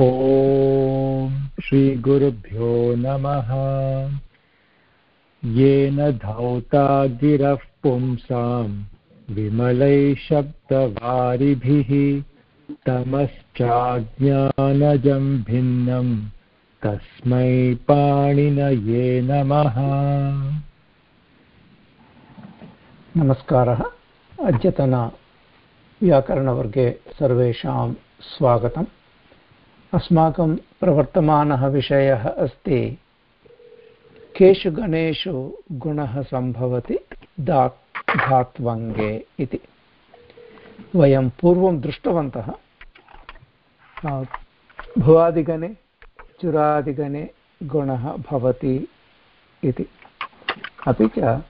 ॐ श्रीगुरुभ्यो नमः। येन धौता गिरः पुंसां विमलैः शब्दवारिभिः तमश्चाज्ञानजं भिन्नं तस्मै पाणिनये नमः। नमस्कारः। अद्यतनव्याकरणवर्गे सर्वेषां स्वागतम्। अस्माकं प्रवर्तमानः विषयः अस्ति। केषु गणेषु गुणः सम्भवति धा, धात्वङ्गे इति। वयं पूर्वं दृष्टवन्तः। भुवादिगणे, चुरादिगणे गुणः भवति इति। अपि च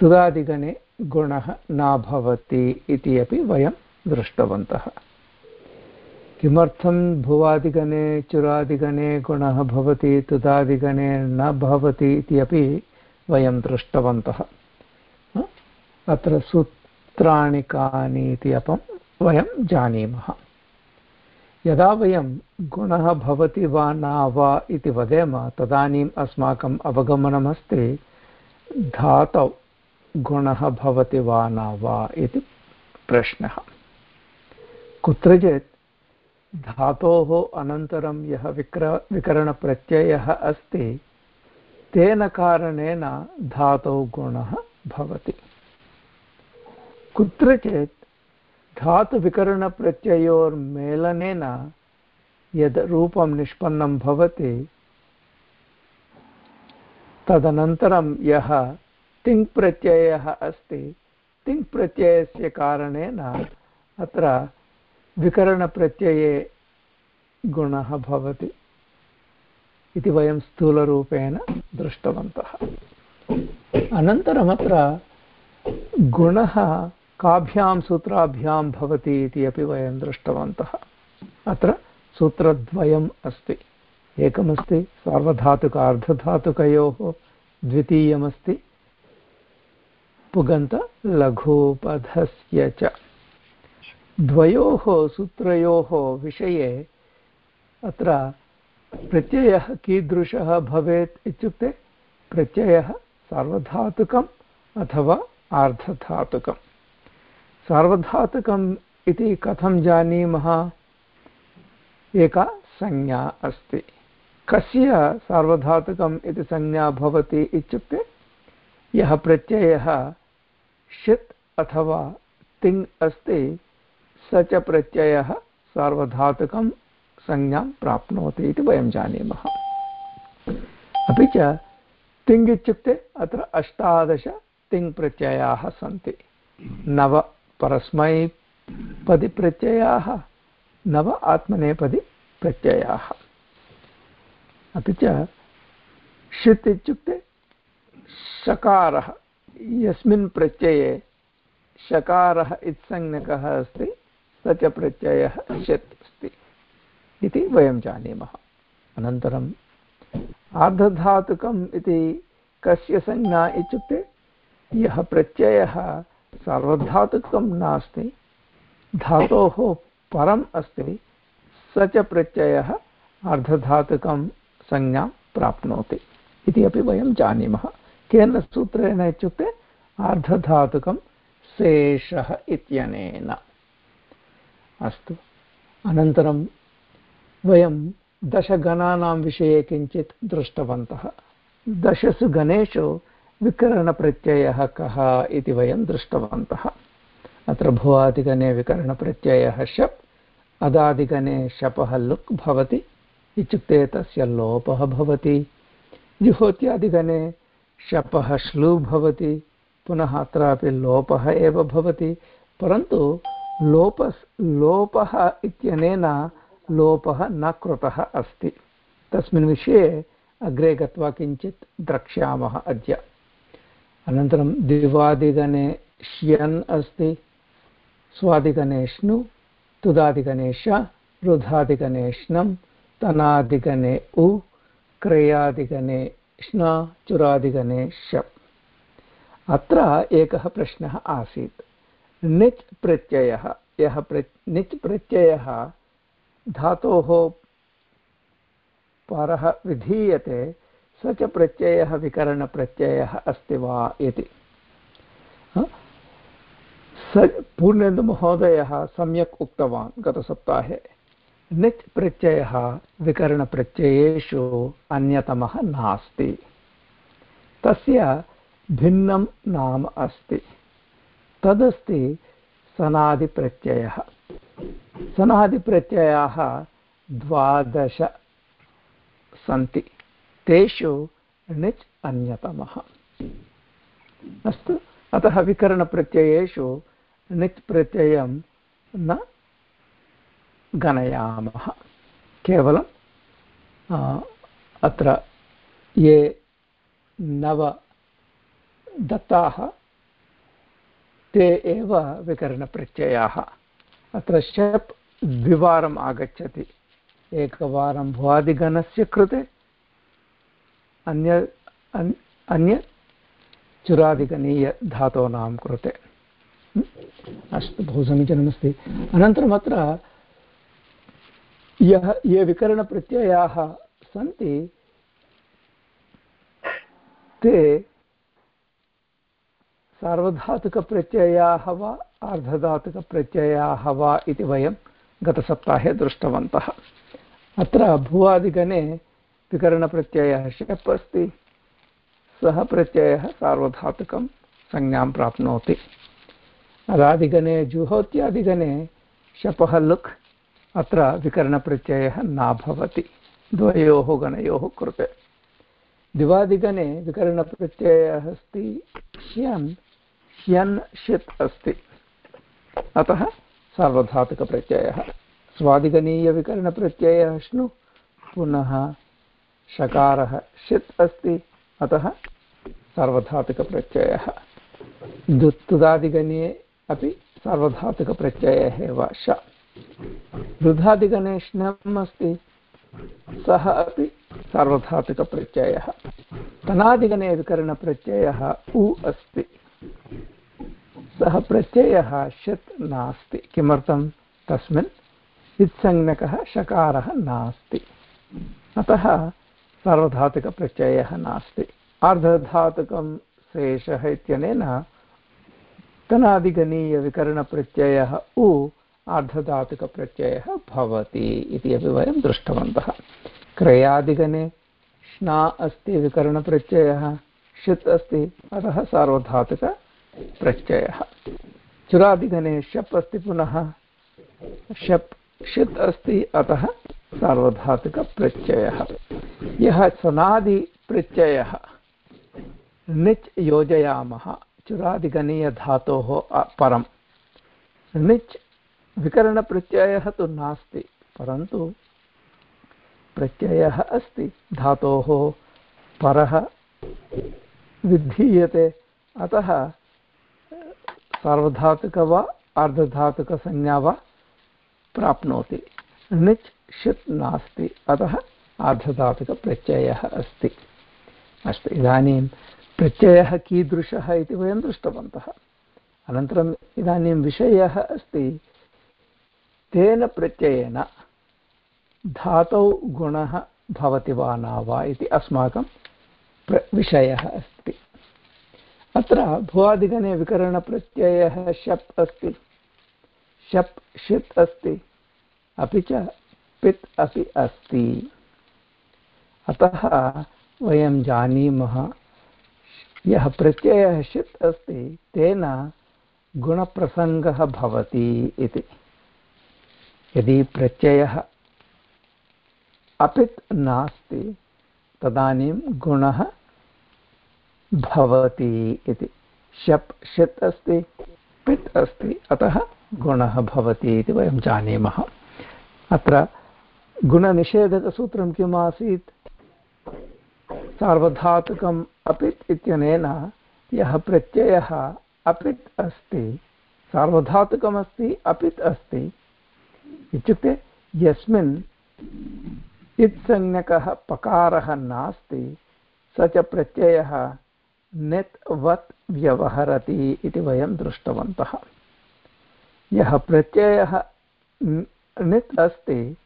तुदादिगणे गुणः न भवति इति अपि वयं दृष्टवन्तः। किमर्थं भुवादिगणे, चुरादिगणे गुणः भवति, तुदादिगणे न भवति इति अपि वयं दृष्टवन्तः। अत्र सूत्राणि कानि इति अपं वयं जानीमः। यदा वयं गुणः भवति वा न वा इति वदेम, तदानीम् अस्माकम् अवगमनमस्ति, धातौ गुणः भवति वा न वा इति प्रश्नः। कुत्रचित् धातोः अनन्तरं यः विक्र, विकरणप्रत्ययः अस्ति, तेन कारणेन धातौ गुणः भवति। कुत्रचित् धातुविकरणप्रत्ययोर्मेलनेन यद् रूपं निष्पन्नं भवति, तदनन्तरं यः तिङ्प्रत्ययः अस्ति तिङ्प्रत्ययस्य कारणेन अत्र विकरणप्रत्यये गुणः भवति इति वयं स्थूलरूपेण दृष्टवन्तः। अनन्तरमत्र गुणः काभ्यां सूत्राभ्यां भवति इति अपि वयं दृष्टवन्तः। अत्र सूत्रद्वयम् अस्ति। एकमस्ति सार्वधातुक अर्धधातुकयोः द्वितीयमस्ति पुगन्तलघुपधस्य च। द्वयोः सूत्रयोः विषये अत्र प्रत्ययः कीदृशः भवेत् इत्युक्ते प्रत्ययः सार्वधातुकम् अथवा आर्धधातुकम्। सार्वधातुकम् इति कथं जानीमः? एका संज्ञा अस्ति। कस्य सार्वधातुकम् इति संज्ञा भवति इत्युक्ते यः प्रत्ययः षित् अथवा तिङ् अस्ति स च प्रत्ययः सार्वधातुकं संज्ञां प्राप्नोति इति वयं जानीमः। अपि च तिङ् इत्युक्ते अत्र अष्टादश तिङ्प्रत्ययाः सन्ति। नव परस्मैपदि प्रत्ययाः, नव आत्मनेपदि प्रत्ययाः। अपि च षित् इत्युक्ते शकारः यस्मिन् प्रत्यये शकारः इत्संज्ञकः अस्ति। स च प्रत्ययः षत् अस्ति इति वयं जानीमः। अनन्तरम् आर्धधातुकम् इति कस्य संज्ञा इत्युक्ते, यः प्रत्ययः सार्वधातुकं नास्ति, धातोः परम् अस्ति, स च प्रत्ययः अर्धधातुकं संज्ञां प्राप्नोति इति अपि वयं जानीमः। केन सूत्रेण इत्युक्ते अर्धधातुकं शेषः इत्यनेन। अस्तु। अनन्तरं वयं दशगणानां विषये किञ्चित् दृष्टवन्तः। दशसु गणेषु विकरणप्रत्ययः कः इति वयं दृष्टवन्तः। अत्र भुवादिगणे विकरणप्रत्ययः शप्, अदादिगणे शपः लुक् भवति, इत्युक्ते तस्य लोपः भवति। जुहोत्यादिगणे शपः श्लू भवति, पुनः अत्रापि लोपः एव भवति, परन्तु लोपस्, लोपः इत्यनेन लोपः न कृतः अस्ति। तस्मिन् विषये अग्रे गत्वा किञ्चित् द्रक्ष्यामः अद्य। अनन्तरं द्विवादिगणे श्यन् अस्ति। स्वादिगणे श्नु तुदादिगणे श तनादिगणे उ क्रयादिगणे श्न चुरादिगणे अत्र एकः प्रश्नः आसीत्। निच् प्रत्ययः यः प्र निच् प्रत्ययः धातोः परः विधीयते, स च प्रत्ययः विकरणप्रत्ययः अस्ति वा इति। स, पूर्णेन्दुमहोदयः सम्यक् उक्तवान् गतसप्ताहे। निच् प्रत्ययः विकरणप्रत्ययेषु अन्यतमः नास्ति। तस्य भिन्नं नाम अस्ति। तदस्ति सनादिप्रत्ययः। सनादिप्रत्ययाः द्वादश सन्ति। तेषु णिच् अन्यतमः। अस्तु, अतः विकरणप्रत्ययेषु णिच् प्रत्ययं न गणयामः। केवलं अत्र ये नव दत्ताः ते एव विकरणप्रत्ययाः। अत्र शप् द्विवारम् आगच्छति। एकवारं भुवादिगणस्य कृते, अन्य अन्य चुरादिगणीयधातूनां कृते। अस्तु, बहु समीचीनमस्ति। अनन्तरम् यः, ये विकरणप्रत्ययाः सन्ति, ते सार्वधातुकप्रत्ययाः वा आर्धधातुकप्रत्ययाः वा इति वयं गतसप्ताहे दृष्टवन्तः। अत्र भुवादिगणे विकरणप्रत्ययः शप् अस्ति। सः प्रत्ययः सार्वधातुकं संज्ञां प्राप्नोति। अदादिगणे जुहोत्यादिगणे शपः लुक् अत्र विकरणप्रत्ययः न भवति। द्वयोः गणयोः कृते। दिवादिगणे विकरणप्रत्ययः अस्ति। ह्यन् ह्यन् षित् अस्ति। अतः सार्वधातुकप्रत्ययः। स्वादिगणीयविकरणप्रत्ययः श्नु। पुनः शकारः षित् अस्ति। अतः सार्वधातुकप्रत्ययः। दुत्तुदादिगणे अपि सार्वधातुकप्रत्ययः एव श। वृद्धादिगणे श्नम् अस्ति। सः अपि सार्वधातुकप्रत्ययः। तनादिगणे विकरणप्रत्ययः उ अस्ति। सः प्रत्ययः षत् नास्ति। किमर्थं? तस्मिन् इत्संज्ञकः शकारः नास्ति। अतः सार्वधातुकप्रत्ययः नास्ति। अर्धधातुकं शेषः इत्यनेन तनादिगणीयविकरणप्रत्ययः उ आर्धधातुकप्रत्ययः भवति इति अपि वयं दृष्टवन्तः। क्रयादिगणे श्ना अस्ति विकरणप्रत्ययः। षित् अस्ति। अतः सार्वधातुकप्रत्ययः चुरादिगणे शप् अस्ति पुनः शप् षित् अस्ति, अतः सार्वधातुकप्रत्ययः यः सनादिप्रत्ययः णिच् योजयामः चुरादिगणीयधातोः परं णिच् विकरणप्रत्ययः तु नास्ति, परन्तु प्रत्ययः अस्ति, धातोः परः विधीयते। अतः सार्वधातुक वा अर्धधातुकसंज्ञा वा प्राप्नोति। णिच् षित् नास्ति। अतः आर्धधातुकप्रत्ययः अस्ति। अस्तु, इदानीं प्रत्ययः कीदृशः इति वयं दृष्टवन्तः। अनन्तरम् इदानीं विषयः अस्ति। तेन प्रत्ययेन धातौ गुणः भवति वा न वा इति अस्माकं विषयः अस्ति। अत्र भुवादिगणे विकरणप्रत्ययः शप् अस्ति। शप् षित् अस्ति, अपि च पित् अपि अस्ति। अतः वयं जानीमः, यः प्रत्ययः षित् अस्ति, तेन गुणप्रसङ्गः भवति इति। यदि प्रत्ययः अपित् नास्ति, तदानीं गुणः भवति इति। शप् षित् अस्ति, पित् अस्ति, अतः गुणः भवति इति वयं जानीमः। अत्र गुणनिषेधकसूत्रं किम् आसीत्? सार्वधातुकम् अपित् इत्यनेन यः प्रत्ययः अपित् अस्ति सार्वधातुकमस्ति अपित् अस्ति इत्युक्ते यस्मिन् इत्संज्ञकः पकारः नास्ति, स च प्रत्ययः नेत् वत् व्यवहरति इति वयं दृष्टवन्तः। यः प्रत्ययः नित् अस्ति,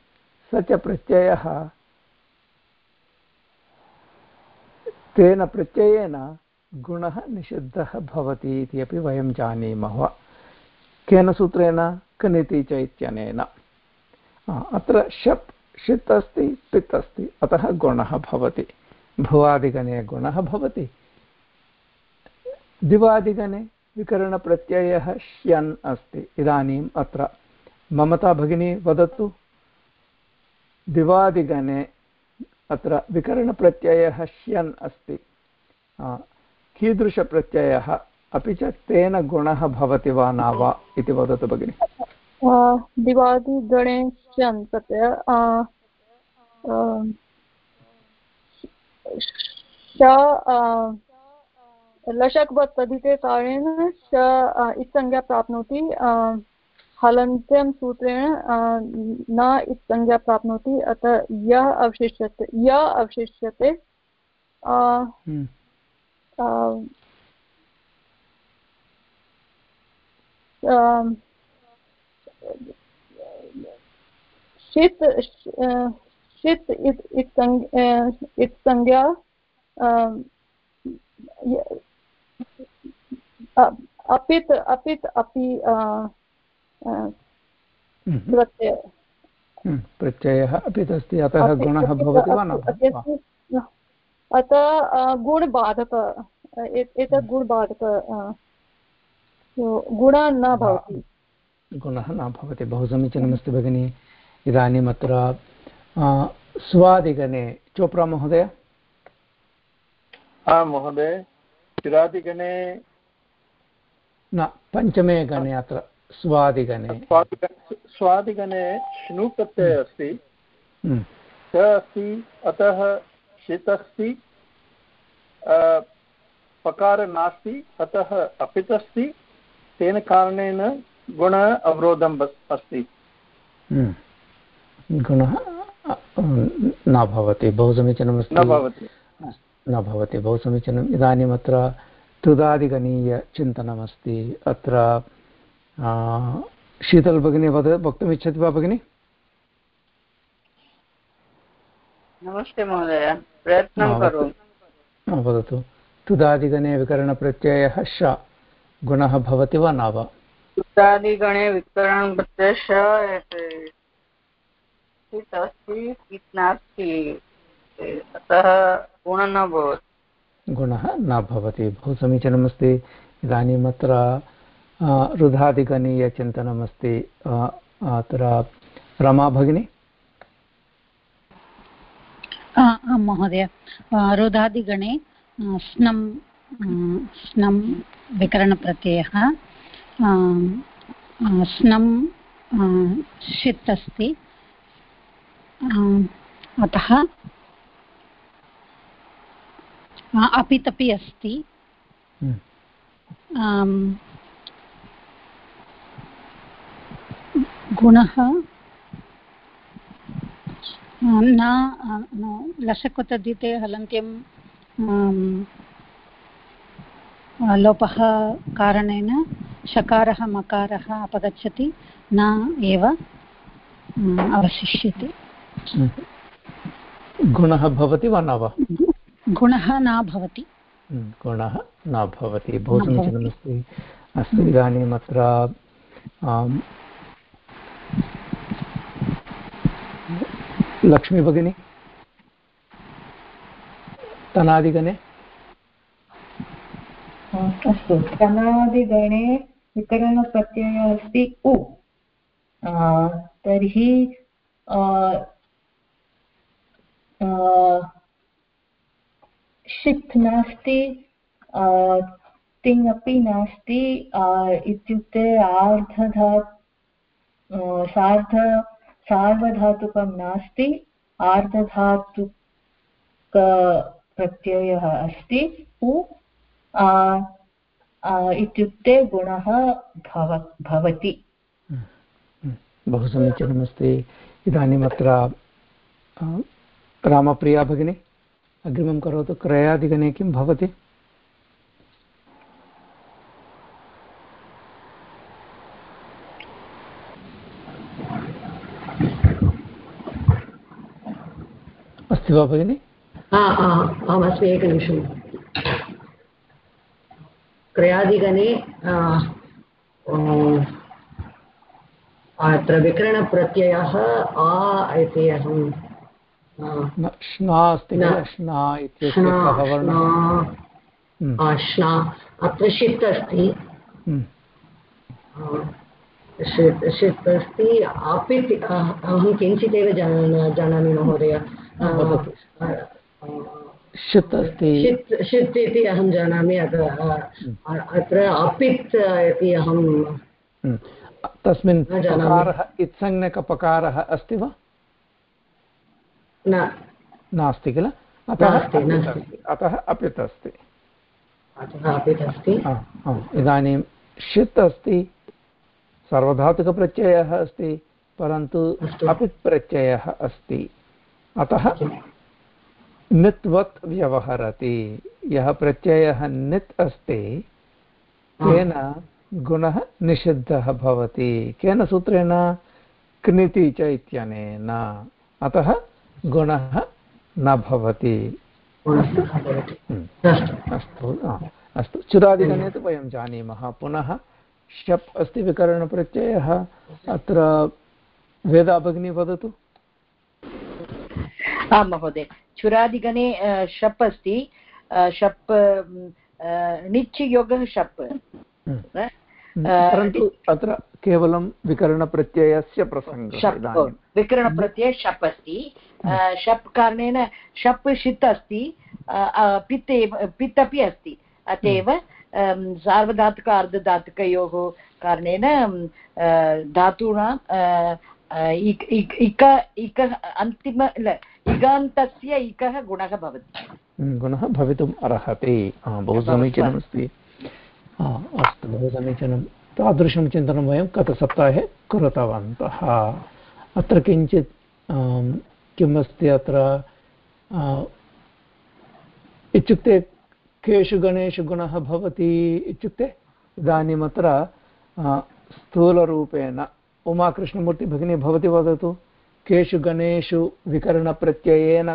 स च प्रत्ययः तेन प्रत्ययेन गुणः निषिद्धः भवति इति अपि वयं जानीमः। केन सूत्रेण? कनिति च इत्यनेन। अत्र शप्, षित् अस्ति, पित् अस्ति, अतः गुणः भवति। भुवादिगणे गुणः भवति। दिवादिगणे विकरणप्रत्ययः श्यन् अस्ति। इदानीम् अत्र ममता भगिनी वदतु। दिवादिगणे अत्र विकरणप्रत्ययः श्यन् अस्ति। कीदृशप्रत्ययः? अपि च तेन गुणः भवति वा न वा इति वदतु भगिनि। दिवादिगणे श्यन् प्रत्यय लशक्वत् तदिते कारणेन श इत्संज्ञा प्राप्नोति। हलन्त्यं सूत्रेण न इत्संज्ञा प्राप्नोति। अतः यः अवशिष्यते यः अवशिष्यते। हम्म। षित् षित् इत्संज्ञा अपित् अपित् अपि हम्म। प्रत्यय। हम्म, प्रत्ययः अपि अस्ति अतः गुणः भवति वा न? अतः गुणबाधक एतत् गुणबाधक गुणः न भवति। गुणः न भवति। बहु समीचीनमस्ति भगिनि। इदानीम् अत्र स्वादिगणे चोप्रा महोदय? आं महोदय। चिरादिगणे न पञ्चमे गणे अत्र स्वादिगणे स्वादिगणे श्नु प्रत्ययः अस्ति। स अस्ति अतः षित् अस्ति पकार नास्ति अतः अपित् अस्ति तेन कारणेन गुण अवरोधम् अस्ति। गुणः न भवति बहु समीचीनमस्ति न भवति न भवति बहु समीचीनम् इदानीम् अत्र त्रिदादिगणीयचिन्तनमस्ति अत्र शीतल भगिनी वद वक्तुमिच्छति वा भगिनि? नमस्ते महोदय प्रयत्नं करोमि। वदतु। तुदादिगणे विकरणप्रत्ययः श गुणः भवति वा न वा? तुदादिगणे विकरणप्रत्ययः अस्ति नास्ति। अतः गुणः न भवति। गुणः न भवति। बहु समीचीनमस्ति इदानीम् अत्र रुधादिगणीयचिन्तनमस्ति अत्र रमा भगिनी? आं महोदय। रुधादिगणे स्नं स्नं विकरणप्रत्ययः स्नं षित् अस्ति। अतः अपितपि अस्ति। हम्म। गुणः न लशकुतद्धिते हलन्त्यं लोपः कारणेन शकारः मकारः अपगच्छति न एव अवशिष्यते। गुणः भवति वा न वा? गुणः न भवति। गुणः न भवति। बहु समीचीनमस्ति अस्तु इदानीम् अत्र लक्ष्मी भगिनी तनादिगणे। अस्तु। तनादिगणे विकरणप्रत्ययः अस्ति उ। तर्हि षित् नास्ति तिङ् अपि नास्ति इत्युक्ते आर्धधा सार्ध, सार्वधातुकं नास्ति आर्धधातुकप्रत्ययः अस्ति उ इत्युक्ते गुणः भव, भवति। बहु समीचीनमस्ति। इदानीम् अत्र रामप्रिया भगिनी। अग्रिमं करोतु। क्रयादिगणे किं भवति? अस्ति वा भगिनि? अहमस्मि एकनिमिषम् क्रयादिगणे अत्र विकरणप्रत्ययः आ इति अहं श्ना अस्ति किल श्ना इत्यस्य कः वर्णः श्ना अत्र षित् अस्ति षित् षित् अस्ति अपि अहं किञ्चिदेव जानामि महोदय। षित् अस्ति षित् षित् इति अहं जानामि। अत्र अपित् इति अहं तस्मिन् पकारः इत्संज्ञकपकारः अस्ति वा? नास्ति किल? अतः अतः अपित् अस्ति। इदानीं षित् अस्ति सार्वधातुकप्रत्ययः अस्ति परन्तु अपित् प्रत्ययः अस्ति। अतः नित्वत् व्यवहरति। यः प्रत्ययः नित् अस्ति तेन गुणः निषिद्धः भवति। केन सूत्रेण? क्निति च इत्यनेन। अतः गुणः न भवति। अस्तु अस्तु। चुरादिगणे तु वयं जानीमः। पुनः शप् अस्ति विकरणप्रत्ययः। अत्र वेदा भगिनी वदतु। आं महोदय चुरादिगणे शप् अस्ति। शप् णिच् शप्। परन्तु अत्र केवलं विकरणप्रत्ययस्य प्रसङ्गः विकरणप्रत्यय शप् अस्ति। शप् कारणेन शप् षित् अस्ति पित् पित् अपि अस्ति। अत एव सार्वधातुक अर्धधातुकयोः कारणेन धातूनां इक इक अन्तिम इगान्तस्य इकः गुणः भवति। गुणः भवितुम् अर्हति। बहु समीचीनमस्ति। अस्तु। बहु समीचीनं तादृशं चिन्तनं वयं गतसप्ताहे कृतवन्तः। अत्र किञ्चित् किम् अस्ति अत्र इत्युक्ते केषु गणेषु गुणः भवति इत्युक्ते इदानीम् अत्र स्थूलरूपेण उमाकृष्णमूर्तिभगिनी भवती वदतु, केषु गणेषु विकरणप्रत्ययेन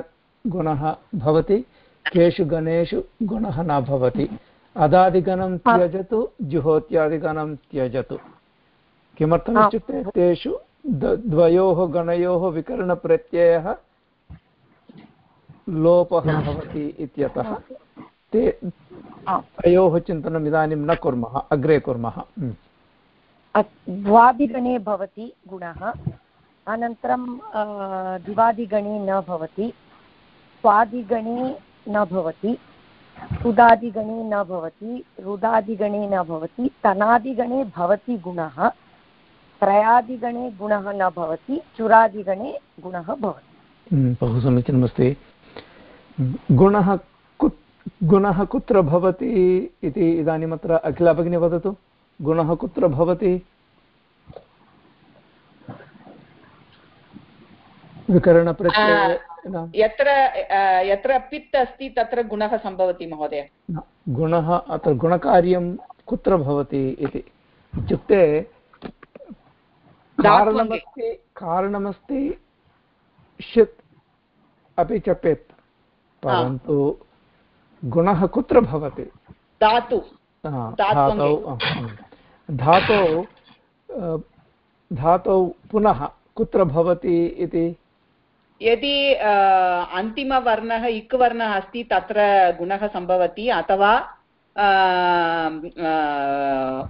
गुणः भवति, केषु गणेषु गुणः न भवति। अदादिगणं त्यजतु जुहोत्यादिगणं त्यजतु। किमर्थम् इत्युक्ते तेषु द्वयोः गणयोः विकरणप्रत्ययः लोपः भवति इत्यतः। ते तयोः चिन्तनम् इदानीं न कुर्मः अग्रे कुर्मः। द्वादिगणे भवति गुणः। अनन्तरं द्विवादिगणे न भवति। स्वादिगणे न भवति। सुदादिगणे न भवति रुदादिगणे न भवति तनादिगणे भवति गुणः त्रयादिगणे गुणः न भवति चुरादिगणे गुणः भवति। बहु समीचीनमस्ति। गुणः गुणः कुत्र भवति इति इदानीमत्र अखिला भगिनी वदतु। गुणः कुत्र भवति? विकरणप्रत्यय यत्र यत्र पित् अस्ति तत्र गुणः सम्भवति महोदय। गुणः अत्र गुणकार्यं कुत्र भवति इति इत्युक्ते कारणमस्ति कारणमस्ति षित् अपि च पेत्। परन्तु गुणः कुत्र भवति? धातु। धातौ धातौ धातौ पुनः कुत्र भवति इति यदि अन्तिमवर्णः इक् वर्णः अस्ति तत्र गुणः सम्भवति अथवा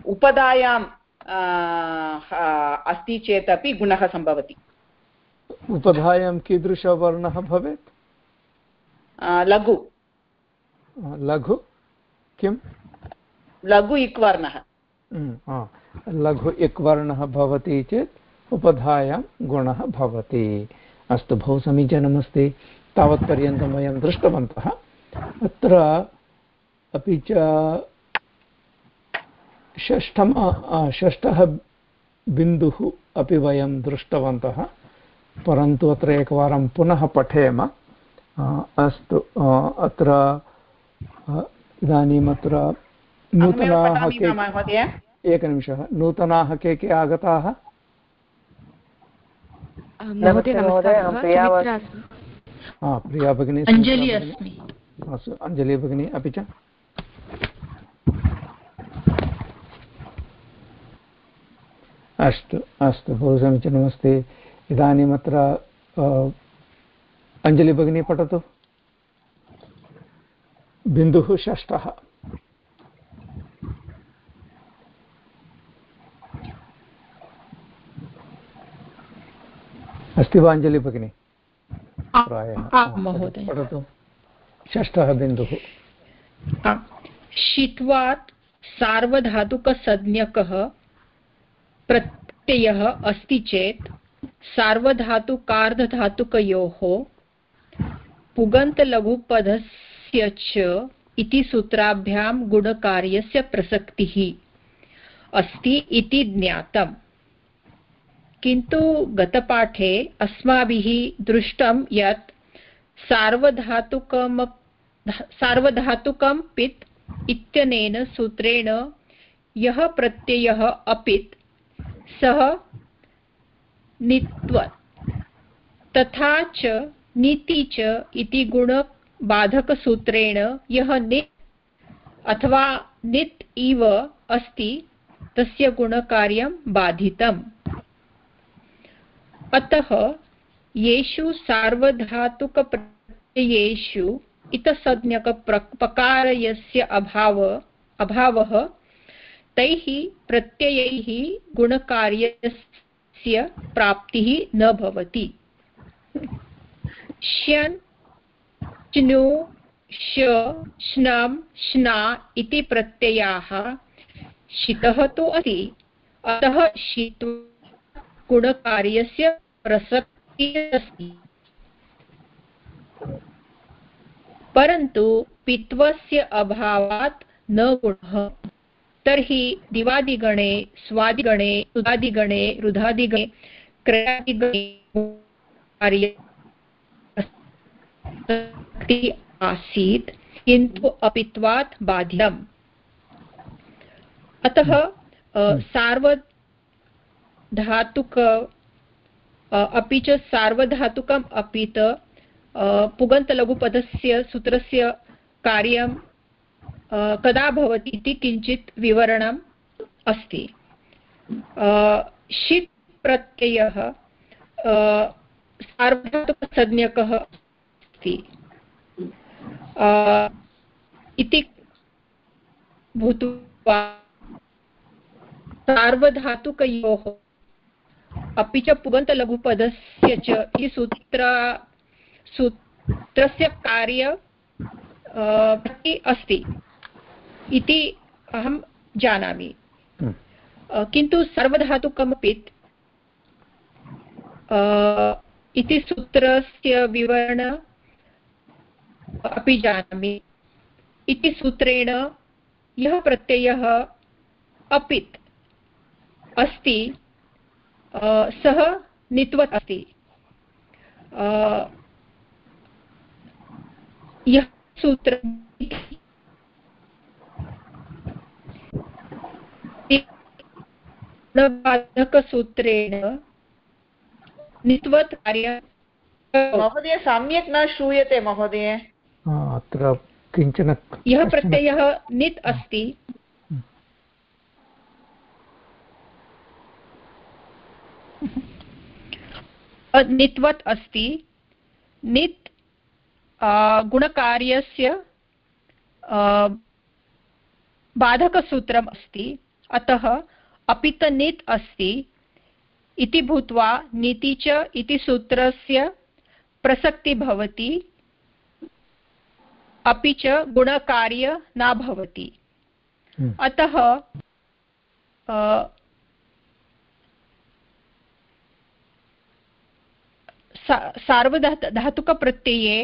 उपधायां अस्ति चेदपि गुणः सम्भवति। उपधायां कीदृशवर्णः भवेत्? लघु। लघु? किं लघु इक् वर्णः लघु इक् वर्णः भवति चेत् उपधायां गुणः भवति। अस्तु बहु समीचीनमस्ति तावत्पर्यन्तं वयं दृष्टवन्तः। अत्र अपि च षष्ठम षष्ठः बिन्दुः अपि वयं दृष्टवन्तः। परन्तु अत्र एकवारं पुनः पठेम। अस्तु अत्र इदानीम् अत्र नूतनाः के एकनिमिषः। नूतनाः के के आगताः? प्रिया भगिनी अञ्जलि अस्मि। अस्तु अञ्जलि भगिनी अपि च। अस्तु अस्तु बहु समीचीनमस्ति इदानीम् अत्र अञ्जलि पठतु। बिन्दुः षष्ठः। अस्ति वा अञ्जलि भगिनी प्रायः षष्ठः बिन्दुः। षित्वात् सार्वधातुकसंज्ञकः प्रत्ययः अस्ति चेत् सार्वधातुकार्धधातुकयोः पुगन्तलघुपदस्य च इति सूत्राभ्यां गुणकार्यस्य प्रसक्तिः अस्ति इति ज्ञातम्। किन्तु गतपाठे अस्माभिः दृष्टं यत् सार्वधातुकम्, सार्वधातुकं पित् इत्यनेन सूत्रेण यः प्रत्ययः अपित्, सः नित्वत्, तथा च नीति च इति गुणबाधकसूत्रेण यः नित् अथवा नित् इव अस्ति, तस्य गुणकार्यं बाधितम्। अतः येषु सार्वधातुकप्रत्ययेषु इतसंज्ञकपकारयस्य अभाव, अभावः तैः प्रत्ययैः गुणकार्यस्य प्राप्तिः न भवति। श्यन्, च्नु श श्नं श्ना इति प्रत्ययाः शितः तु अस्ति। अतः शित्वा गुणकार्यस्य प्रसक्तिः अस्ति परन्तु पित्वस्य अभावात् न गुणः। तर्हि दिवादिगणे स्वादिगणे सुदादिगणे रुधादिगणे क्रयादिगणे आसीत् किन्तु अपित्वात् बाधितम्। अतः सार्वधातुक अपि च सार्वधातुकम् अपि त पुगन्तलघुपदस्य सूत्रस्य कार्यं कदा भवति इति किञ्चित् विवरणम् अस्ति। षित् प्रत्ययः सार्वधातुकसंज्ञकः अस्ति। इति भूत्वा सार्वधातुकयोः अपि च पुगन्तलघुपदस्य च इति सूत्र सूत्रस्य कार्य प्रति अस्ति इति अहं जानामि। किन्तु सर्वधातुकमपि इति सूत्रस्य विवरण अपि जानामि। इति सूत्रेण यः प्रत्ययः अपित् अस्ति सः नित्वत् अस्ति। यः सूत्र बाधकसूत्रेण नित्वत् कार्य महोदय सम्यक् न श्रूयते महोदय। अत्र किंचन यः प्रत्ययः नित् अस्ति नित्वत् अस्ति। नित् गुणकार्यस्य बाधकसूत्रम् अस्ति। अतः अपित नित् अस्ति इति भूत्वा नीति च इति सूत्रस्य प्रसक्ति भवति। अपि च गुणकार्य न भवति। अतः सार्वधात धातुकप्रत्यये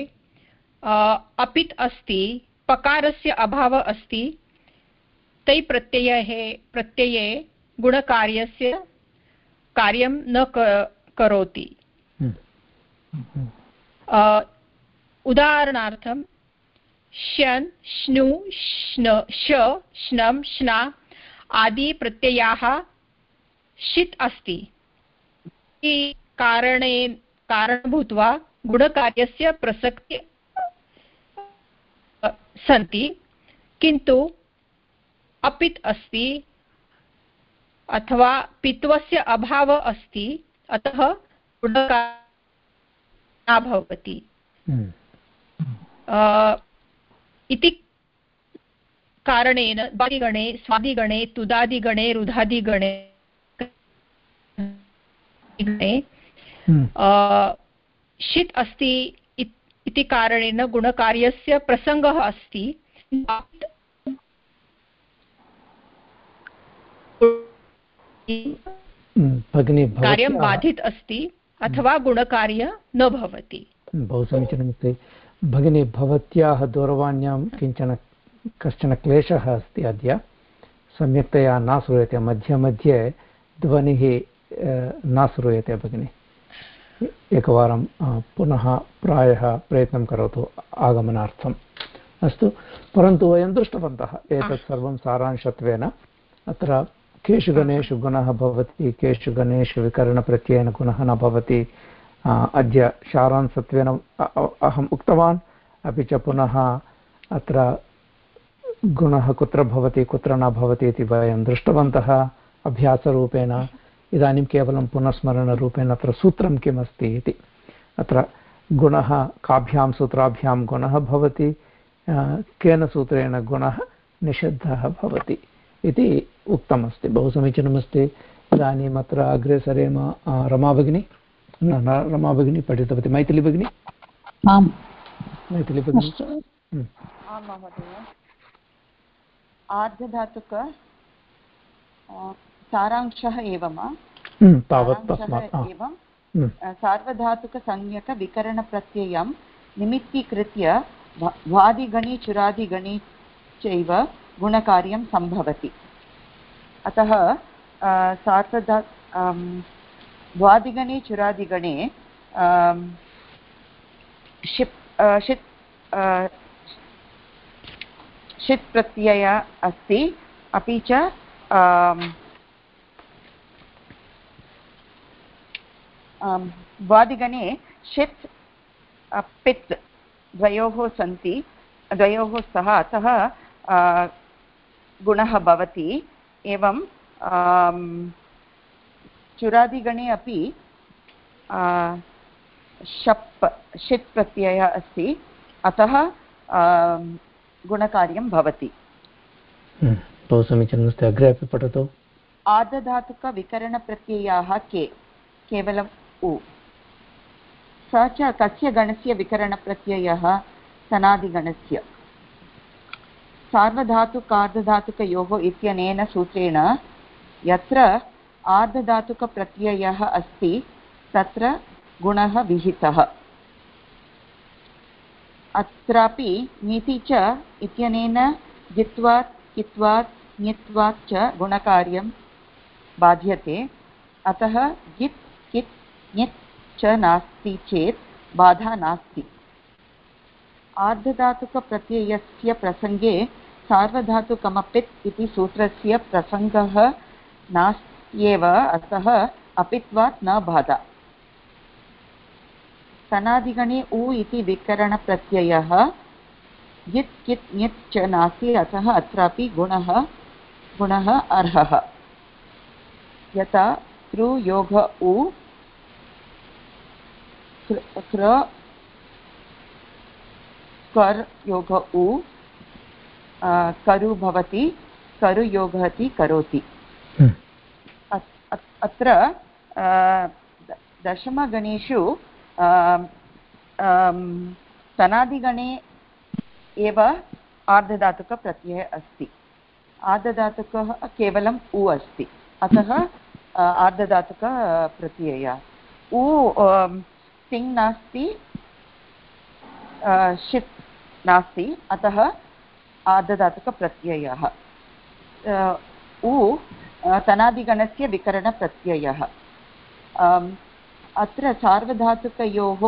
अपित् अस्ति पकारस्य अभावः अस्ति तै प्रत्ययः प्रत्यये गुणकार्यस्य कार्यं न करोति। उदाहरणार्थं शन् श्नु श्न श श्नं श्ना आदि प्रत्ययाः षित् अस्ति। कारणे कारणभूत्वा गुणकार्यस्य प्रसक्ति सन्ति किन्तु अपित् अस्ति अथवा पित्वस्य अभावः अस्ति अतः न भवति हम्म। इति कारणेन द्वादिगणे स्वादिगणे तुदादिगणे रुधादिगणे। षित् अस्ति इति कारणेन गुणकार्यस्य प्रसङ्गः अस्ति कार्यं बाधित अस्ति अथवा गुणकार्य न भवति। बहु समीचीनमस्ति। भगिनी भवत्याः दूरवाण्यां किंचन कश्चन क्लेशः अस्ति अद्य। सम्यक्तया न श्रूयते। मध्ये मध्ये ध्वनिः न श्रूयते भगिनि। एकवारं पुनः प्रायः प्रयत्नं करोतु आगमनार्थम्। अस्तु परन्तु वयं दृष्टवन्तः एतत् सर्वं सारांशत्वेन। अत्र केषु गणेषु गुणः भवति केषु गणेषु विकरणप्रत्ययेन गुणः न भवति। अद्य सारांशत्वेन अहम् उक्तवान् अपि च पुनः अत्र गुणः कुत्र भवति कुत्र न भवति इति वयं दृष्टवन्तः अभ्यासरूपेण। इदानीं केवलं पुनस्मरणरूपेण अत्र सूत्रं किमस्ति इति। अत्र गुणः काभ्यां सूत्राभ्यां गुणः भवति केन सूत्रेण गुणः निषिद्धः भवति इति उक्तमस्ति। बहु समीचीनमस्ति। इदानीम् अत्र अग्रे सरेम रमा भगिनी। न न रमा भगिनी पठितवती। मैथिली भगिनी? आम्। मैथिली भगिनी? हम्म। आं महोदय। आर्धधातुक सारांशः एवं हम्म, तावत् तस्मात् एवं हम्म। सार्वधातुकसंज्ञकविकरणप्रत्ययं निमित्तीकृत्य वादिगणि चुरादिगणि चैव गुणकार्यं सम्भवति। अतः सार्वधा द्वादिगणे चुरादिगणे शिप् षित् षित् प्रत्यय अस्ति अपि च द्वादिगणे षित् पित् द्वयोः सन्ति द्वयोः स्तः अतः गुणः भवति। एवं चुरादिगणे अपि शप् षित् प्रत्ययः अस्ति। अतः गुणकार्यं भवति। हम्म, बहु समीचीनमस्ति अग्रे अपि पठतु। आर्धधातुकविकरणप्रत्ययाः के केवलम् उ। स च कस्य गणस्य विकरणप्रत्ययः सनादिगणस्य। सार्वधातुकार्धधातुकयोः इत्यनेन सूत्रेण यत्र आर्धधातुकप्रत्ययः अस्ति, तत्र गुणः विहितः। अत्रापि नीति च इत्यनेन जित्वात्, कित्वात् ङित्वात् च गुणकार्यं बाध्यते। अतः गित् च नास्ति चेत् बाधा नास्ति। आर्धधातुकप्रत्ययस्य प्रसङ्गे सार्वधातुकमपित् इति सूत्रस्य प्रसङ्गः नास्त्येव, अतः अपित्वात् न बाधा। सनादिगणे उ इति विकरणप्रत्ययः, यत् कित् ङित् च नास्ति, अतः अत्रापि गुणः गुणः अर्हः। यथा तृयोग उ कृ कर् योग उ करु भवति करुयोगः इति करोति। हम्म। अत्र दशमगणेषु सनादिगणे एव आर्धधातुकप्रत्ययः अस्ति। आर्धधातुकः केवलम् उ अस्ति। अतः आर्धधातुकप्रत्ययः। उ सिङ् नास्ति षित् नास्ति, अतः आर्धधातुकप्रत्ययः उ तनादिगणस्य विकरणप्रत्ययः। अत्र सार्वधातुकयोः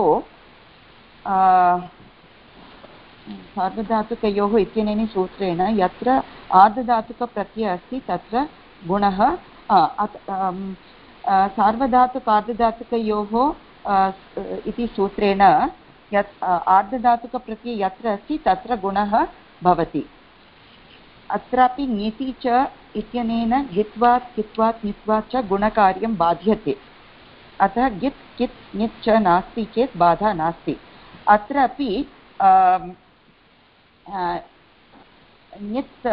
सार्वधातुकयोः इत्यनेन सूत्रेण यत्र आर्धधातुकप्रत्ययः अस्ति, तत्र गुणः सार्वधातुकार्धधातुकयोः इति सूत्रेण यत् आर्धधातुकप्रत्यये यत्र अस्ति, तत्र गुणः भवति। अत्रापि नीति च इत्यनेन गित्वात् कित्वात् च गुणकार्यं बाध्यते। अतः गित्, कित् नित् च नास्ति चेत् बाधा नास्ति। अत्रापि ङित्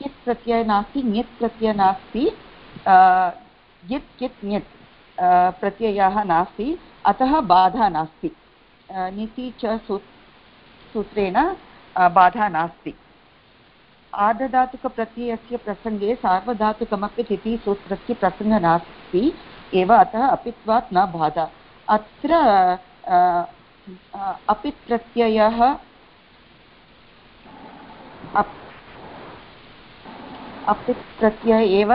कित् प्रत्ययः नास्ति ङित् प्रत्ययः नास्ति गित्, कित् ङित् प्रत्ययः नास्ति। अतः बाधा नास्ति। नीति च सूत्रेण बाधा नास्ति। आर्धधातुकप्रत्ययस्य प्रसङ्गे सार्वधातुकमपि तिथि सूत्रस्य प्रसङ्गः नास्ति, एव अतः अपित्वात् न बाधा। अत्र अपित् प्रत्ययः अपित् प्रत्ययः एव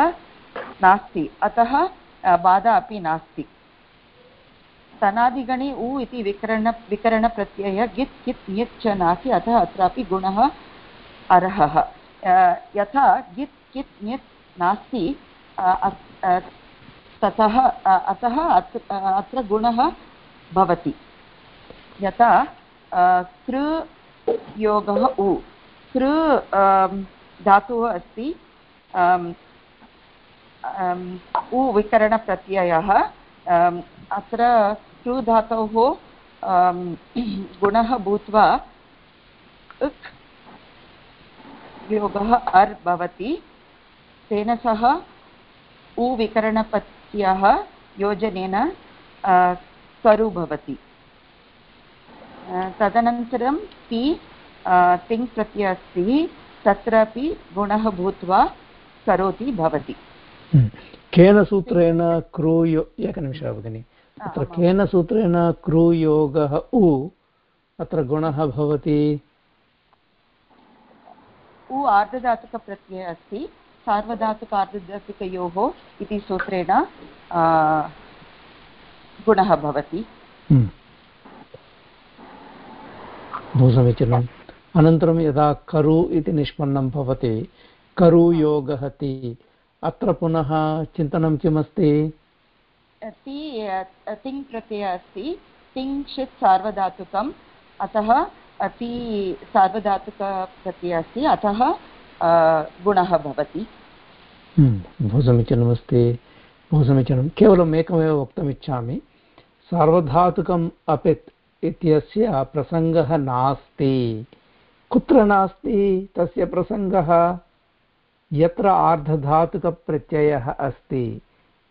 नास्ति। अतः बाधा अपि नास्ति। तनादिगणे उ इति विकरण, विकरणप्रत्ययः गित्, कित् ञित् च नास्ति, अतः अत्रापि गुणः अर्हः। यथा गित्, कित् ञित् नास्ति ततः अतः अत्र गुणः भवति। यथा कृ योगः उ। कृ धातुः अस्ति उ विकरणप्रत्ययः अत्र कृ धातोः गुणः भूत्वा उक् योगः अर् भवति। तेन सह उविकरणपत्यः योजनेन करु भवति। तदनन्तरं पि तिङ् प्रत्ययः अस्ति, तत्रापि गुणः भूत्वा करोति भवति। हम्म। केन सूत्रेण क्रूयो एकनिमिषः भगिनि। अत्र केन सूत्रेण क्रूयोगः उ? अत्र गुणः भवति। उ आर्धधातुकप्रत्ययः अस्ति। सार्वधातुक आर्धधातुकयोः इति सूत्रेण गुणः भवति। हम्म। बहु समीचीनम् अनन्तरं यदा करु इति निष्पन्नं भवति करुयोगः ति। अत्र पुनः चिन्तनं किमस्ति? तिङ् प्रत्ययः अस्ति। तिङ्क्षित् सार्वधातुकम्। अतः अति सार्वधातुकप्रत्ययः अस्ति। अतः गुणः भवति। हम्म, बहु समीचीनमस्ति बहु समीचीनं केवलम् एकमेव वक्तुमिच्छामि। सार्वधातुकम् अपित् इत्यस्य प्रसङ्गः नास्ति। कुत्र नास्ति तस्य प्रसङ्गः? यत्र आर्धधातुकप्रत्ययः अस्ति।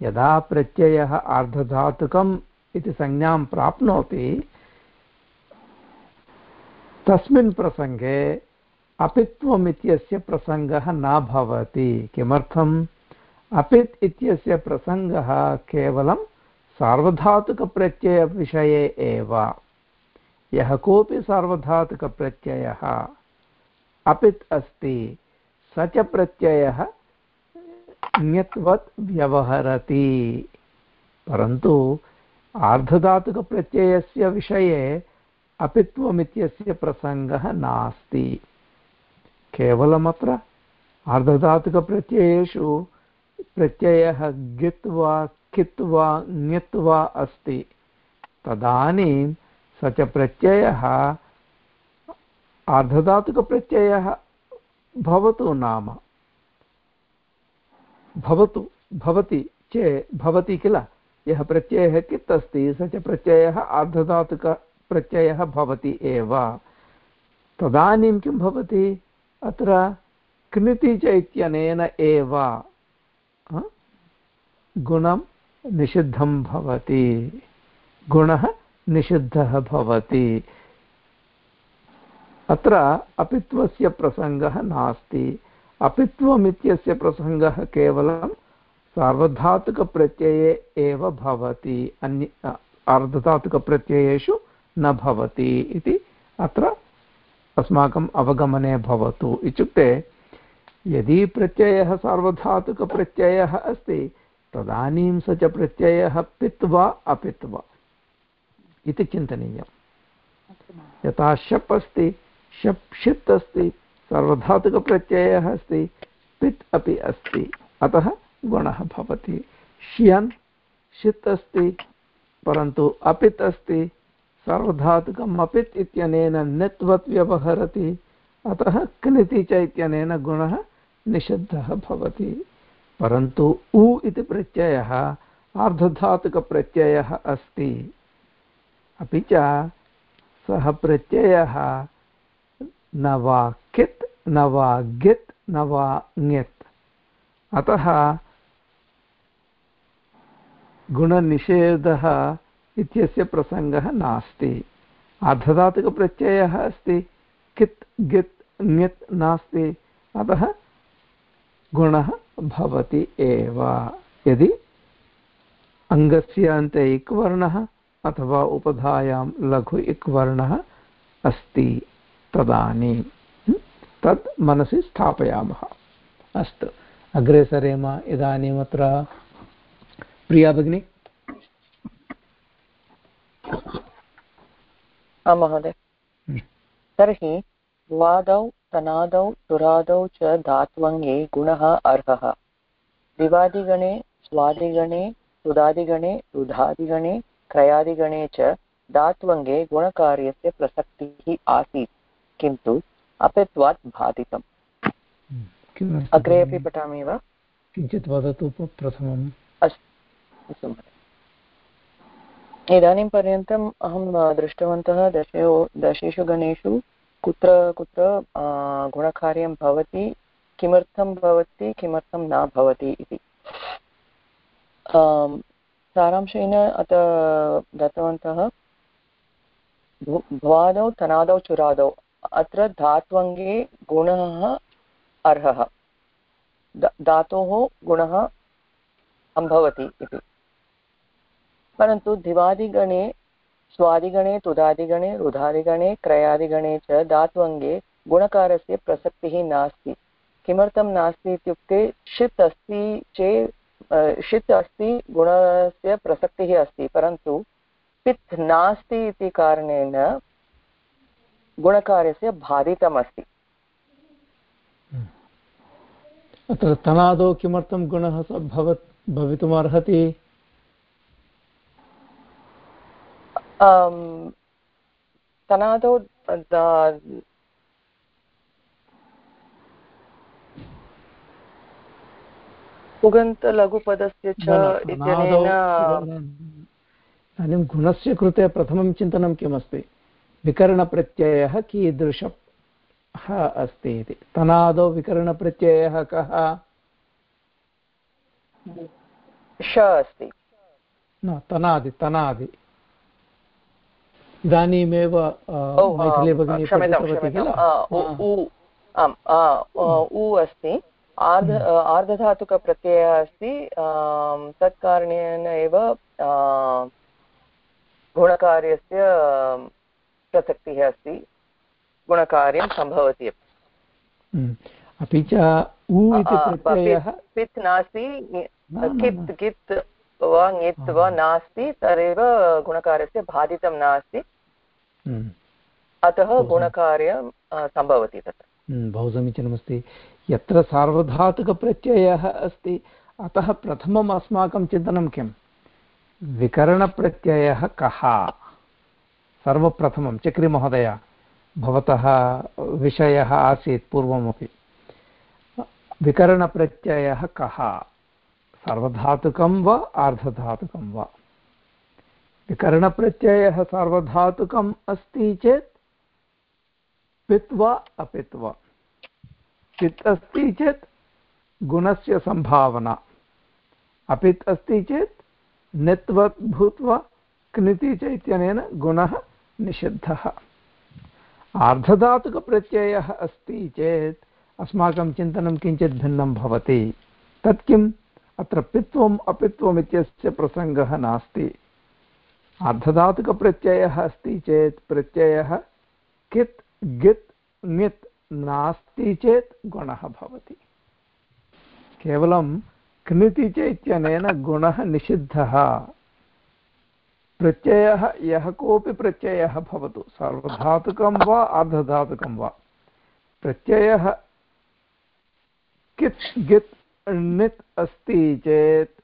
यदा प्रत्ययः आर्धधातुकम् इति संज्ञां प्राप्नोति, तस्मिन् प्रसङ्गे अपित्वम् इत्यस्य प्रसङ्गः न भवति। किमर्थम्? अपित् इत्यस्य प्रसङ्गः केवलं सार्वधातुकप्रत्ययविषये एव। यः कोऽपि सार्वधातुकप्रत्ययः अपित् अस्ति, स च प्रत्ययः ण्यत्वत् व्यवहरति। परन्तु आर्धधातुकप्रत्ययस्य विषये अपित्वमित्यस्य प्रसङ्गः नास्ति। केवलमत्र अर्धधातुकप्रत्ययेषु प्रत्ययः गित् वा कित् अस्ति। तदानीं स च प्रत्ययः अर्धधातुकप्रत्ययः भवतु नाम। भवतु, भवति चेत् भवति किल? यः प्रत्ययः कित् अस्ति स च प्रत्ययः अर्धधातुक प्रत्ययः भवति एव। तदानीं किं भवति? अत्र क्निति च इत्यनेन एव गुणं निषिद्धं भवति। गुणः निषिद्धः भवति। अत्र अपित्वस्य प्रसङ्गः नास्ति। अपित्वम् इत्यस्य प्रसङ्गः केवलं सार्वधातुकप्रत्यये एव भवति अन्य अर्धधातुकप्रत्ययेषु न भवति इति अत्र अस्माकम् अवगमने भवतु। इत्युक्ते यदि प्रत्ययः सार्वधातुकप्रत्ययः अस्ति तदानीं स च प्रत्ययः पित्वा अपित्वा। इति चिन्तनीयं यथा शप् अस्ति शप् षित् अस्ति सार्वधातुकप्रत्ययः अस्ति, पित् अपि अस्ति। अतः गुणः भवति। श्यन् षित् अस्ति, परन्तु अपित् अस्ति। सार्वधातुकम् अपित् इत्यनेन नित्वत् व्यवहरति। अतः क्निति च इत्यनेन गुणः निषिद्धः भवति। परन्तु उ इति प्रत्ययः आर्धधातुकप्रत्ययः अस्ति। अपि च सः प्रत्ययः न वा कित् न वा गित् न वा ङित्। अतः गुणनिषेधः इत्यस्य प्रसङ्गः नास्ति। आर्धधातुकप्रत्ययः अस्ति, कित्, गित्, ङित् नास्ति। अतः गुणः भवति एव। यदि अङ्गस्य अन्ते इक् वर्णः अथवा उपधायां लघु इक् वर्णः अस्ति तदानीं तत् मनसि स्थापयामः। अस्तु। अग्रे सरेम इदानीम् अत्र प्रिया भगिनी। महोदय। तर्हि द्वादौ तनादौ तुरादौ च धात्वङ्गे गुणः अर्हः। दिवादिगणे स्वादिगणे सुदादिगणे रुधादिगणे क्रयादिगणे च धात्वङ्गे गुणकार्यस्य प्रसक्तिः आसीत्। किन्तु अपित्वात् बाधितम् अग्रे अपि पठामि वा? किञ्चित् वदतु प्रथमम् अस्तु इदानीं पर्यन्तम् अहं दृष्टवन्तः दशयो दशेषु गणेषु कुत्र कुत्र गुणकार्यं भवति किमर्थं भवति किमर्थं न भवति इति। सारांशेन अत्र दत्तवन्तः भ्वादौ तनादौ चुरादौ। अत्र धात्वङ्गे गुणः अर्हः। धातोः गुणः सम्भवति इति। परन्तु दिवादिगणे, स्वादिगणे, तुदादिगणे, रुधादिगणे, क्रयादिगणे च धात्वङ्गे गुणकारस्य प्रसक्तिः नास्ति। किमर्थं नास्ति इत्युक्ते षित् अस्ति चेत् षित् अस्ति, गुणस्य प्रसक्तिः अस्ति, परन्तु पित् नास्ति इति कारणेन गुणकार्यस्य बाधितमस्ति। अत्र तनादौ किमर्थं गुणः भवत् भवितुमर्हति? तनादौ पुगन्तलघुपदस्य च इत्यनेन इदानीं गुणस्य कृते प्रथमं चिन्तनं किमस्ति? विकरणप्रत्ययः कीदृशः अस्ति इति। तनादौ विकरणप्रत्ययः कः? श अस्ति। न तनादि तनादि। इदानीमेव मैथिली भगिनी उ अस्ति। आर्ध आर्धधातुकप्रत्ययः अस्ति। तत् कारणेन एव गुणकार्यस्य प्रसक्तिः अस्ति गुणकार्यं सम्भवति अपि। च इति प्रत्ययः पित् नास्ति कित् कित् वा ङित् वा नास्ति तदेव गुणकार्यस्य बाधितं नास्ति। अतः गुणकार्यं सम्भवति तत्र बहु समीचीनमस्ति। यत्र सार्वधातुकप्रत्ययः अस्ति अतः प्रथमम् अस्माकं चिन्तनं किं विकरणप्रत्ययः कः? सर्वप्रथमं। चक्रिमहोदय भवतः विषयः आसीत् पूर्वमपि। विकरणप्रत्ययः कः? सार्वधातुकं वा आर्धधातुकं वा? विकरणप्रत्ययः सार्वधातुकम् अस्ति चेत् पित् वा अपित् वा? पित् अस्ति चेत् गुणस्य सम्भावना। अपित् अस्ति चेत् नित्वत् भूत्वा क्निति च इत्यनेन गुणः निषिद्धः। आर्धधातुकप्रत्ययः अस्ति चेत् अस्माकं चिन्तनं किञ्चित् भिन्नं भवति। तत् किम् अत्र पित्वम् अपित्वम् इत्यस्य प्रसङ्गः नास्ति। अर्धधातुकप्रत्ययः अस्ति चेत् प्रत्ययः कित्, गित्, ङित् नास्ति चेत् गुणः भवति। केवलं क्निति च इत्यनेन गुणः निषिद्धः। प्रत्ययः, यः कोऽपि प्रत्ययः भवतु, सार्वधातुकं वा अर्धधातुकं वा। प्रत्ययः कित् गित् णित् अस्ति चेत्,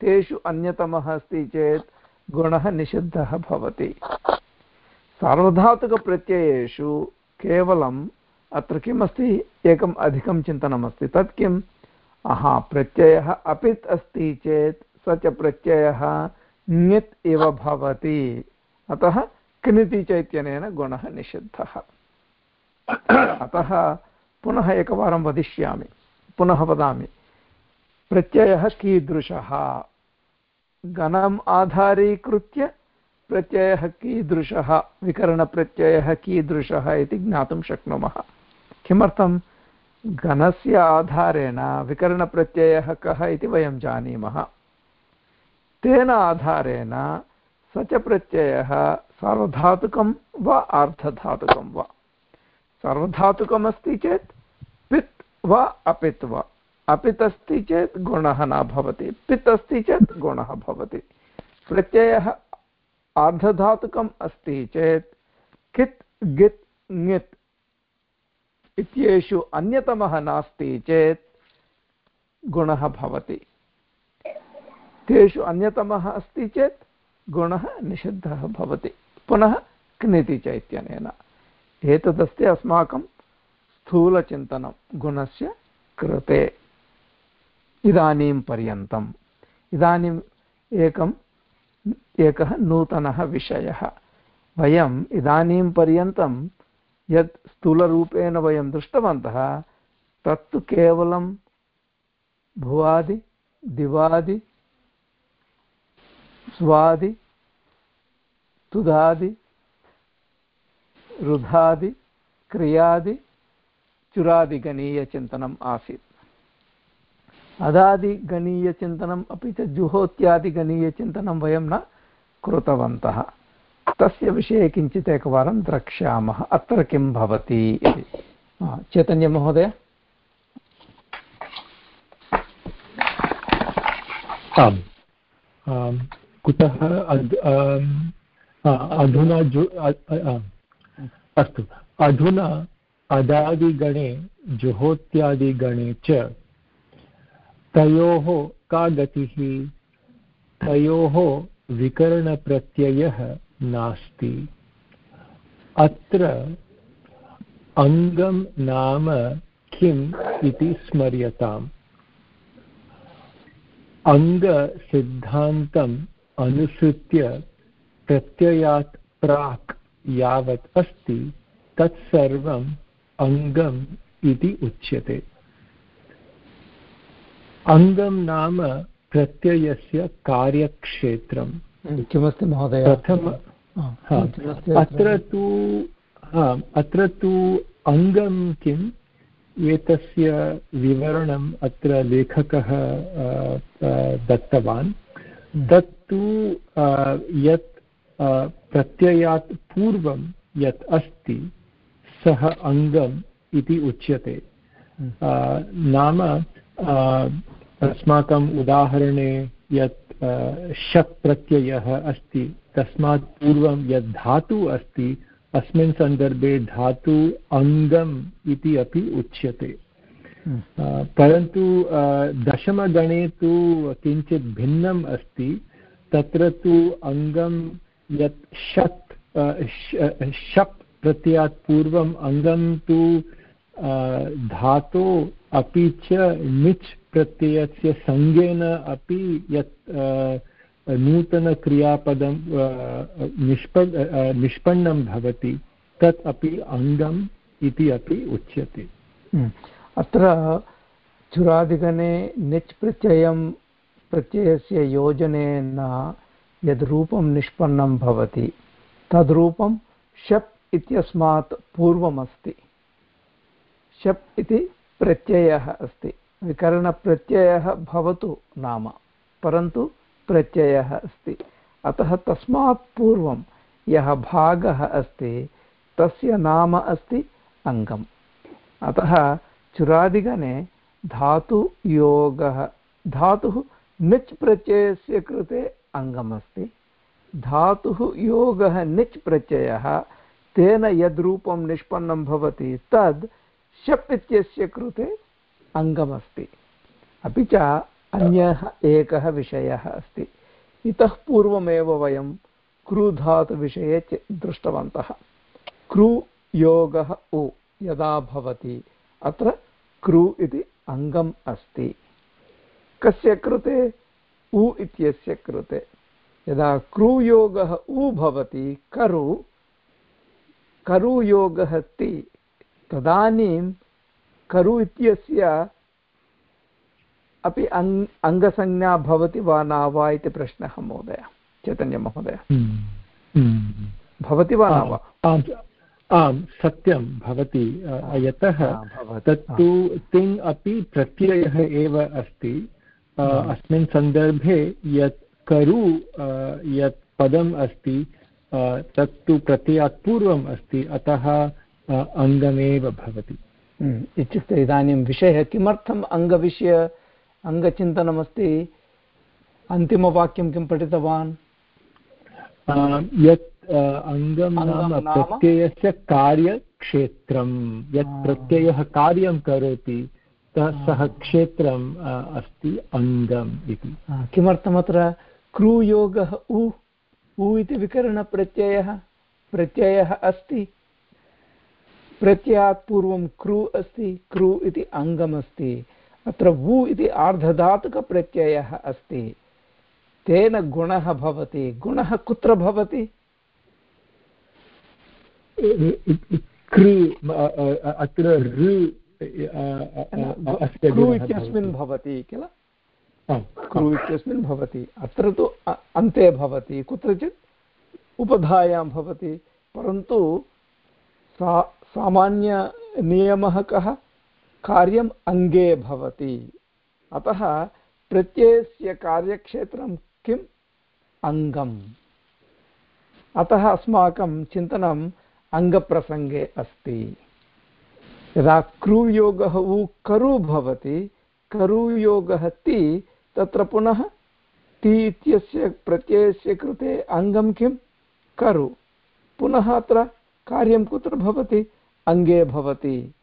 तेषु अन्यतमः अस्ति चेत्, गुणः निषिद्धः भवति। सार्वधातुकप्रत्ययेषु केवलम् अत्र किम् अस्ति एकम् अधिकं चिन्तनमस्ति। तत् किम्? अहा प्रत्ययः अपित् अस्ति चेत्, स च प्रत्ययः ङित् इव भवति। अतः क्निति च इत्यनेन गुणः निषिद्धः। अतः पुनः एकवारं वदिष्यामि। पुनः वदामि। प्रत्ययः कीदृशः? गणम् आधारीकृत्य प्रत्ययः कीदृशः? विकरणप्रत्ययः कीदृशः इति ज्ञातुं शक्नुमः। किमर्थं गणस्य आधारेण विकरणप्रत्ययः कः इति वयं जानीमः। तेन आधारेण स च प्रत्ययः सार्वधातुकं वा आर्धधातुकं वा। सार्वधातुकमस्ति चेत् पित् वा अपित् वा। अपित् अस्ति चेत् गुणः न भवति। पित् अस्ति चेत् गुणः भवति। प्रत्ययः आर्धधातुकम् अस्ति चेत् कित्, गित्, ङित् इत्येषु अन्यतमः नास्ति चेत् गुणः भवति। तेषु अन्यतमः अस्ति चेत् गुणः निषिद्धः भवति। पुनः क्निति च इत्यनेन एतदस्ति अस्माकं स्थूलचिन्तनं, गुणस्य कृते। इदानीं पर्यन्तम्। इदानीम् एकम् एकः नूतनः विषयः। वयम् इदानीं पर्यन्तं यत् स्थूलरूपेण वयं दृष्टवन्तः, तत्तु केवलं भुवादि, दिवादि स्वादि, तुधादि, रुधादि, क्रियादि, चुरादिगणीयचिन्तनम् आसीत्। अदादिगणीयचिन्तनम् अपि च जुहोत्यादिगणीयचिन्तनं वयं न कृतवन्तः। तस्य विषये किञ्चित् एकवारं द्रक्ष्यामः। अत्र किं भवति इति। चैतन्यमहोदय? आम्। कुतः अधुना जु अस्तु। अधुना अदादिगणे, जुहोत्यादिगणे च तयोः का गतिः? तयोः विकरणप्रत्ययः नास्ति। अत्र अङ्गं नाम किम् इति स्मर्यताम्। अङ्गसिद्धान्तम् अनुसृत्य प्रत्ययात् प्राक् यावत् अस्ति तत्सर्वम् अङ्गम् इति उच्यते। अङ्गं नाम प्रत्ययस्य कार्यक्षेत्रम्। किमस्ति महोदय? प्रथम अत्र? तु अत्र तु अङ्गं किम् एतस्य विवरणम् अत्र लेखकः दत्तवान्। हम्म। तत्तु यत् प्रत्ययात् पूर्वं यत् अस्ति, सः अङ्गम् इति उच्यते। नाम अस्माकम् उदाहरणे यत् शक् प्रत्ययः अस्ति, तस्मात् पूर्वं यद् धातु अस्ति, अस्मिन् सन्दर्भे धातु अङ्गम् इति अपि उच्यते। परन्तु दशमगणे तु किञ्चित् भिन्नम् अस्ति तत्र तु अङ्गं यत् षट् शप् प्रत्ययात् पूर्वम् अङ्गं तु धातो अपि च निच् प्रत्ययस्य सङ्गेन अपि यत् नूतनक्रियापदं निष्प निष्पन्नं भवति, तत् अपि अङ्गम् इति अपि उच्यते। अत्र चुरादिगणे निच् प्रत्ययं प्रत्ययस्य योजनेन यद् रूपं निष्पन्नं भवति, तद्रूपं शप् इत्यस्मात् पूर्वमस्ति। शप् इति प्रत्ययः अस्ति। विकरणप्रत्ययः भवतु नाम, परन्तु प्रत्ययः अस्ति। अतः तस्मात् पूर्वं यः भागः अस्ति, तस्य नाम अस्ति अङ्गम्। अतः चुरादिगणे धातुयोगः, धातुः निच् प्रत्ययस्य कृते अङ्गमस्ति धातुः योगः निच् प्रत्ययः तेन यद्रूपं निष्पन्नं भवति, तद् शप् इत्यस्य कृते अङ्गमस्ति अपि च अन्यः एकः विषयः अस्ति। इतः पूर्वमेव वयं क्रूधातुविषये दृष्टवन्तः। क्रूयोगः उ, यदा भवति, अत्र क्रू इति अङ्गम् अस्ति। कस्य कृते? उ इत्यस्य कृते। यदा क्रूयोगः उ भवति करु करुयोगः ति तदानीं करु इत्यस्य अपि अङ् अङ्गसंज्ञा भवति वा न वा इति प्रश्नः महोदय चैतन्यमहोदय हम्म, हम्म। भवति वा न वा? आम् सत्यं भवति। यतः तत्तु तिङ् अपि प्रत्ययः एव अस्ति। अस्मिन् सन्दर्भे यत् करु यत् पदम् अस्ति तत्तु प्रत्ययात् पूर्वम् अस्ति अतः अङ्गमेव भवति। इत्युक्ते इदानीं विषयः किमर्थम् अङ्गविषय अङ्गचिन्तनमस्ति? अन्तिमवाक्यं किं पठितवान्? यत् अङ्गं नाम प्रत्ययस्य कार्यक्षेत्रं यत् प्रत्ययः कार्यं करोति सः क्षेत्रम् अस्ति अङ्गम् इति। किमर्थमत्र क्रूयोगः उ उ इति विकरणप्रत्ययः? प्रत्ययः अस्ति। प्रत्ययात् पूर्वं क्रू अस्ति क्रू इति अङ्गमस्ति अत्र वु इति आर्धधातुकप्रत्ययः अस्ति। तेन गुणः भवति। गुणः कुत्र भवति? अत्र क्रू इत्यस्मिन् भवति। किल? क्रू इत्यस्मिन् भवति। अत्र तु अन्ते भवति कुत्रचित् उपधायां भवति परन्तु सा सामान्यनियमः कः? कार्यम् अङ्गे भवति। अतः प्रत्ययस्य कार्यक्षेत्रं किम्? अङ्गम्। अतः अस्माकं चिन्तनम् अङ्गप्रसङ्गे अस्ति। यदा क्रूयोगः उ करु भवति, करुयोगः ति, तत्र पुनः ति इत्यस्य प्रत्ययस्य कृते अङ्गं किं? करु। पुनः अत्र कार्यं कुत्र भवति? अङ्गे भवति।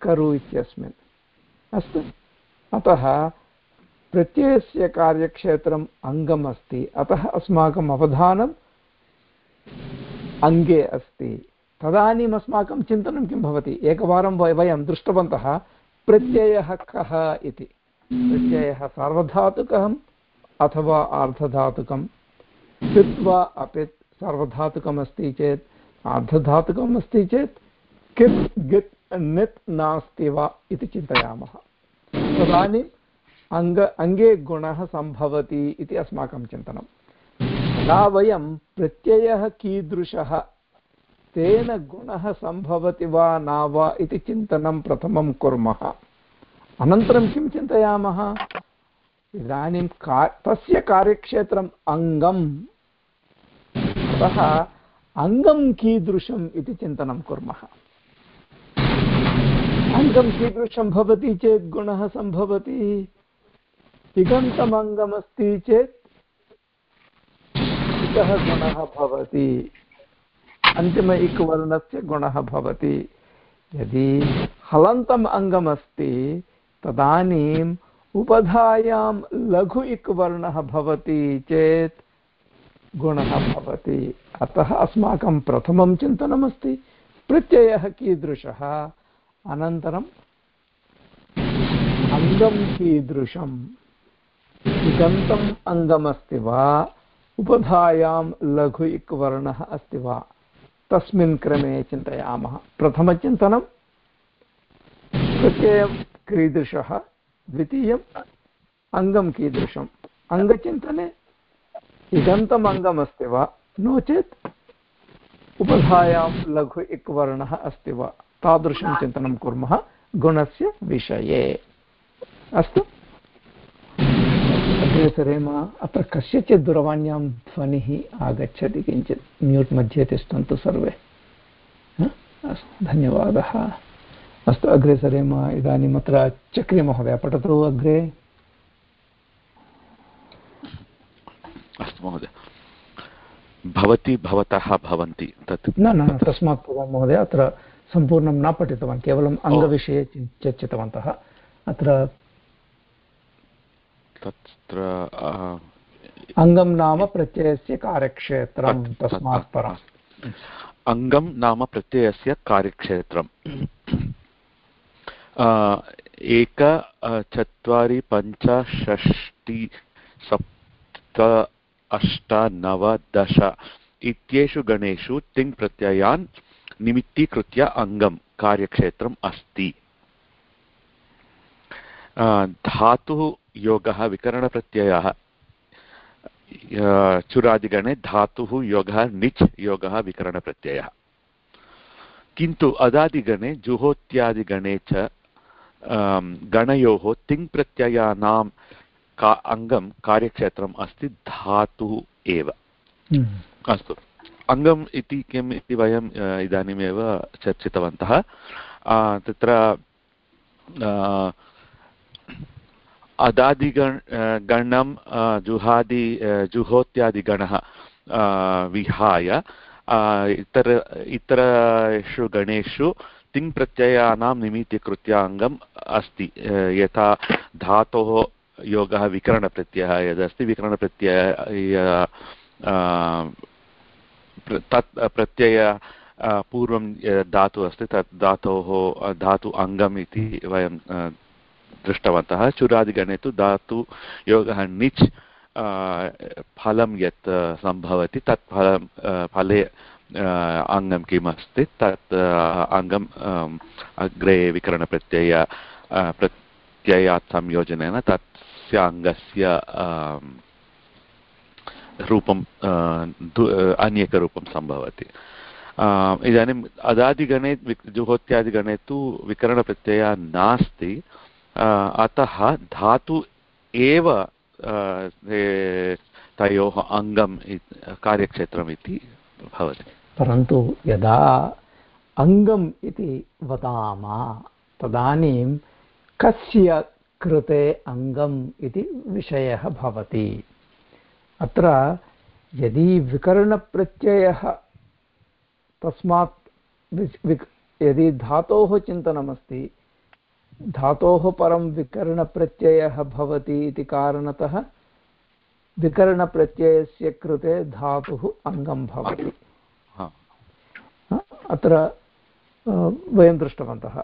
करु इत्यस्मिन्। अस्तु। अतः प्रत्ययस्य कार्यक्षेत्रम् अङ्गम् अस्ति। अतः अस्माकम् अवधानम् अङ्गे अस्ति। तदानीम् अस्माकं चिन्तनं किं भवति? एकवारं वयं दृष्टवन्तः प्रत्ययः कः इति। प्रत्ययः सार्वधातुकम् अथवा आर्धधातुकं कृत्वा अपि सार्वधातुकम् अस्ति चेत् आर्धधातुकम् अस्ति चेत् कित्, गित्, नित् नास्ति वा इति चिन्तयामः। तदानीम् अङ्ग, अङ्गे गुणः सम्भवति इति अस्माकं चिन्तनं यदा वयं प्रत्ययः कीदृशः तेन गुणः सम्भवति वा न वा इति चिन्तनं प्रथमं कुर्मः। अनन्तरं किं चिन्तयामः? इदानीं का तस्य कार्यक्षेत्रम् अङ्गम्। अतः अङ्गं कीदृशम् इति चिन्तनं कुर्मः। अङ्गं कीदृशं भवति चेत् गुणः सम्भवति। तिगन्तमङ्गमस्ति चेत् इतः गुणः भवति। अन्तिम इक्वर्णस्य गुणः भवति। यदि हलन्तम् अङ्गमस्ति, तदानीम् उपधायां लघु इक्वर्णः भवति चेत् गुणः भवति। अतः अस्माकं प्रथमं चिन्तनमस्ति। प्रत्ययः कीदृशः? अनन्तरम् अङ्गं कीदृशम्? इगन्तम् अङ्गमस्ति वा? उपधायां लघु इक् वर्णः अस्ति वा? तस्मिन् क्रमे चिन्तयामः। प्रथमचिन्तनं प्रत्ययं कीदृशः, द्वितीयम् अङ्गं कीदृशम्। अङ्गचिन्तने इगन्तम् अङ्गमस्ति वा? नो चेत् उपधायां लघु इक् वर्णः अस्ति वा? तादृशं चिन्तनं कुर्मः गुणस्य विषये। अस्तु। अग्रे सरेम अत्र कस्यचित् दूरवाण्यां ध्वनिः आगच्छति किञ्चित् म्यूट् मध्ये तिष्ठन्तु सर्वे अस्तु धन्यवादः अस्तु अग्रे सरेम इदानीम् अत्र चक्रिमहोदय पठतु अग्रे अस्तु महोदय भवति भवतः भवन्ति तत् न न तस्मात् पूर्वं महोदय अत्र सम्पूर्णं न पठितवान् केवलम् अङ्गविषये चर्चितवन्तः अत्र तत्र अङ्गं नाम प्रत्ययस्य कार्यक्षेत्रं तस्मात् परम्। अङ्गं नाम प्रत्ययस्य कार्यक्षेत्रम् एक चत्वारि पञ्च षष्टि सप्त अष्ट नव दश इत्येषु गणेषु तिङ् प्रत्ययान् निमित्तीकृत्य अङ्गं कार्यक्षेत्रम् अस्ति। धातुः योगः विकरणप्रत्ययः। चुरादिगणे धातुः योगः निच् योगः विकरणप्रत्ययः। किन्तु अदादिगणे जुहोत्यादिगणे च गणयोः तिङ्प्रत्ययानां का अङ्गं कार्यक्षेत्रम् अस्ति धातुः एव। हम्म। अस्तु। अङ्गम् इति किम् इति वयम् इदानीमेव चर्चितवन्तः। तत्र अदादिगण गणं जुहादि जुहोत्यादिगणः विहाय इतर, इतरेषु गणेषु तिङ्प्रत्ययानां निमित्तीकृत्य अङ्गम् अस्ति यथा धातोः योगः विकरणप्रत्ययः यदस्ति, विकरणप्रत्यय तत्, प्रत्यय पूर्वं धातुः अस्ति, तत् धातोः, धातु अङ्गम् इति वयं दृष्टवन्तः। चुरादिगणे तु धातु योगः निच् फलं यत् सम्भवति, तत् फलं फले अङ्गं किम् अस्ति तत् अङ्गम् अग्रे विकरणप्रत्यय प्रत्ययात् संयोजनेन तस्य अङ्गस्य रूपं अन्यकरूपं सम्भवति। इदानीम् अदादिगणे जुहोत्यादिगणे तु विकरणप्रत्ययः नास्ति। अतः धातु एव तयोः अङ्गं कार्यक्षेत्रम् इति भवति। परन्तु यदा अङ्गम् इति वदामः, तदानीं कस्य कृते अङ्गम् इति विषयः भवति। अत्र यदि विकरणप्रत्ययः तस्मात् यदि धातोः चिन्तनमस्ति धातोः परं विकरणप्रत्ययः भवति इति कारणतः विकरणप्रत्ययस्य कृते धातुः अङ्गं भवति। अत्र वयं दृष्टवन्तः।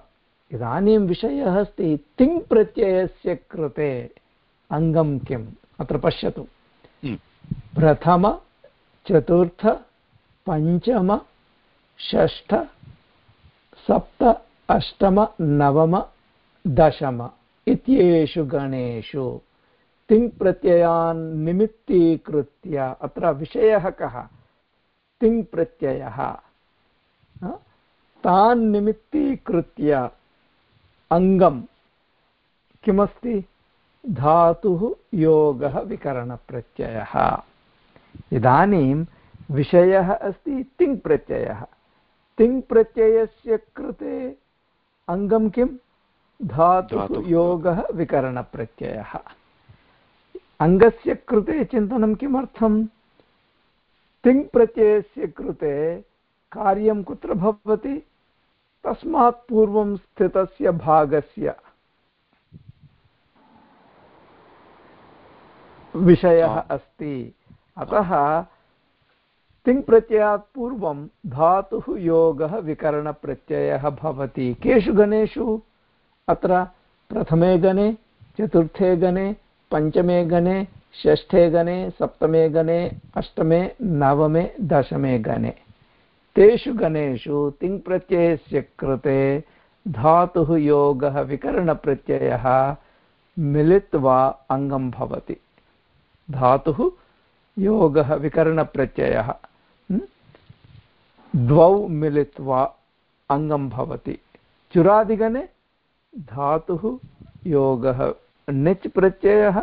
इदानीं विषयः अस्ति तिङ् प्रत्ययस्य कृते अङ्गं किम्? अत्र पश्यतु। प्रथम चतुर्थ पञ्चम षष्ठ सप्त अष्टम नवम दशम इत्येषु गणेषु तिङ्प्रत्ययान् निमित्तीकृत्य, अत्र विषयः कः? तिङ्प्रत्ययः। तान् निमित्तीकृत्य अङ्गं किमस्ति? धातुः योगः विकरणप्रत्ययः। इदानीं विषयः अस्ति तिङ्प्रत्ययः। तिङ्प्रत्ययस्य कृते अङ्गं किं धातुः योगः विकरणप्रत्ययः। अङ्गस्य कृते चिन्तनं किमर्थं तिङ्प्रत्ययस्य कृते कार्यं कुत्र भवति? तस्मात् पूर्वं स्थितस्य भागस्य विषयः अस्ति। अतः तिङ्प्रत्ययात् पूर्वं धातुः योगः विकरणप्रत्ययः भवति। केषु गणेषु अत्र प्रथमे गणे, चतुर्थे गणे, पञ्चमे गणे, षष्ठे गणे, सप्तमे गणे, अष्टमे, नवमे, दशमे गणे। तेषु गणेषु तिङ्प्रत्ययस्य कृते धातुः योगः विकरणप्रत्ययः मिलित्वा अङ्गं भवति। धातुः योगः विकरणप्रत्ययः द्वौ मिलित्वा अङ्गं भवति। चुरादिगणे धातुः योगः णिच् प्रत्ययः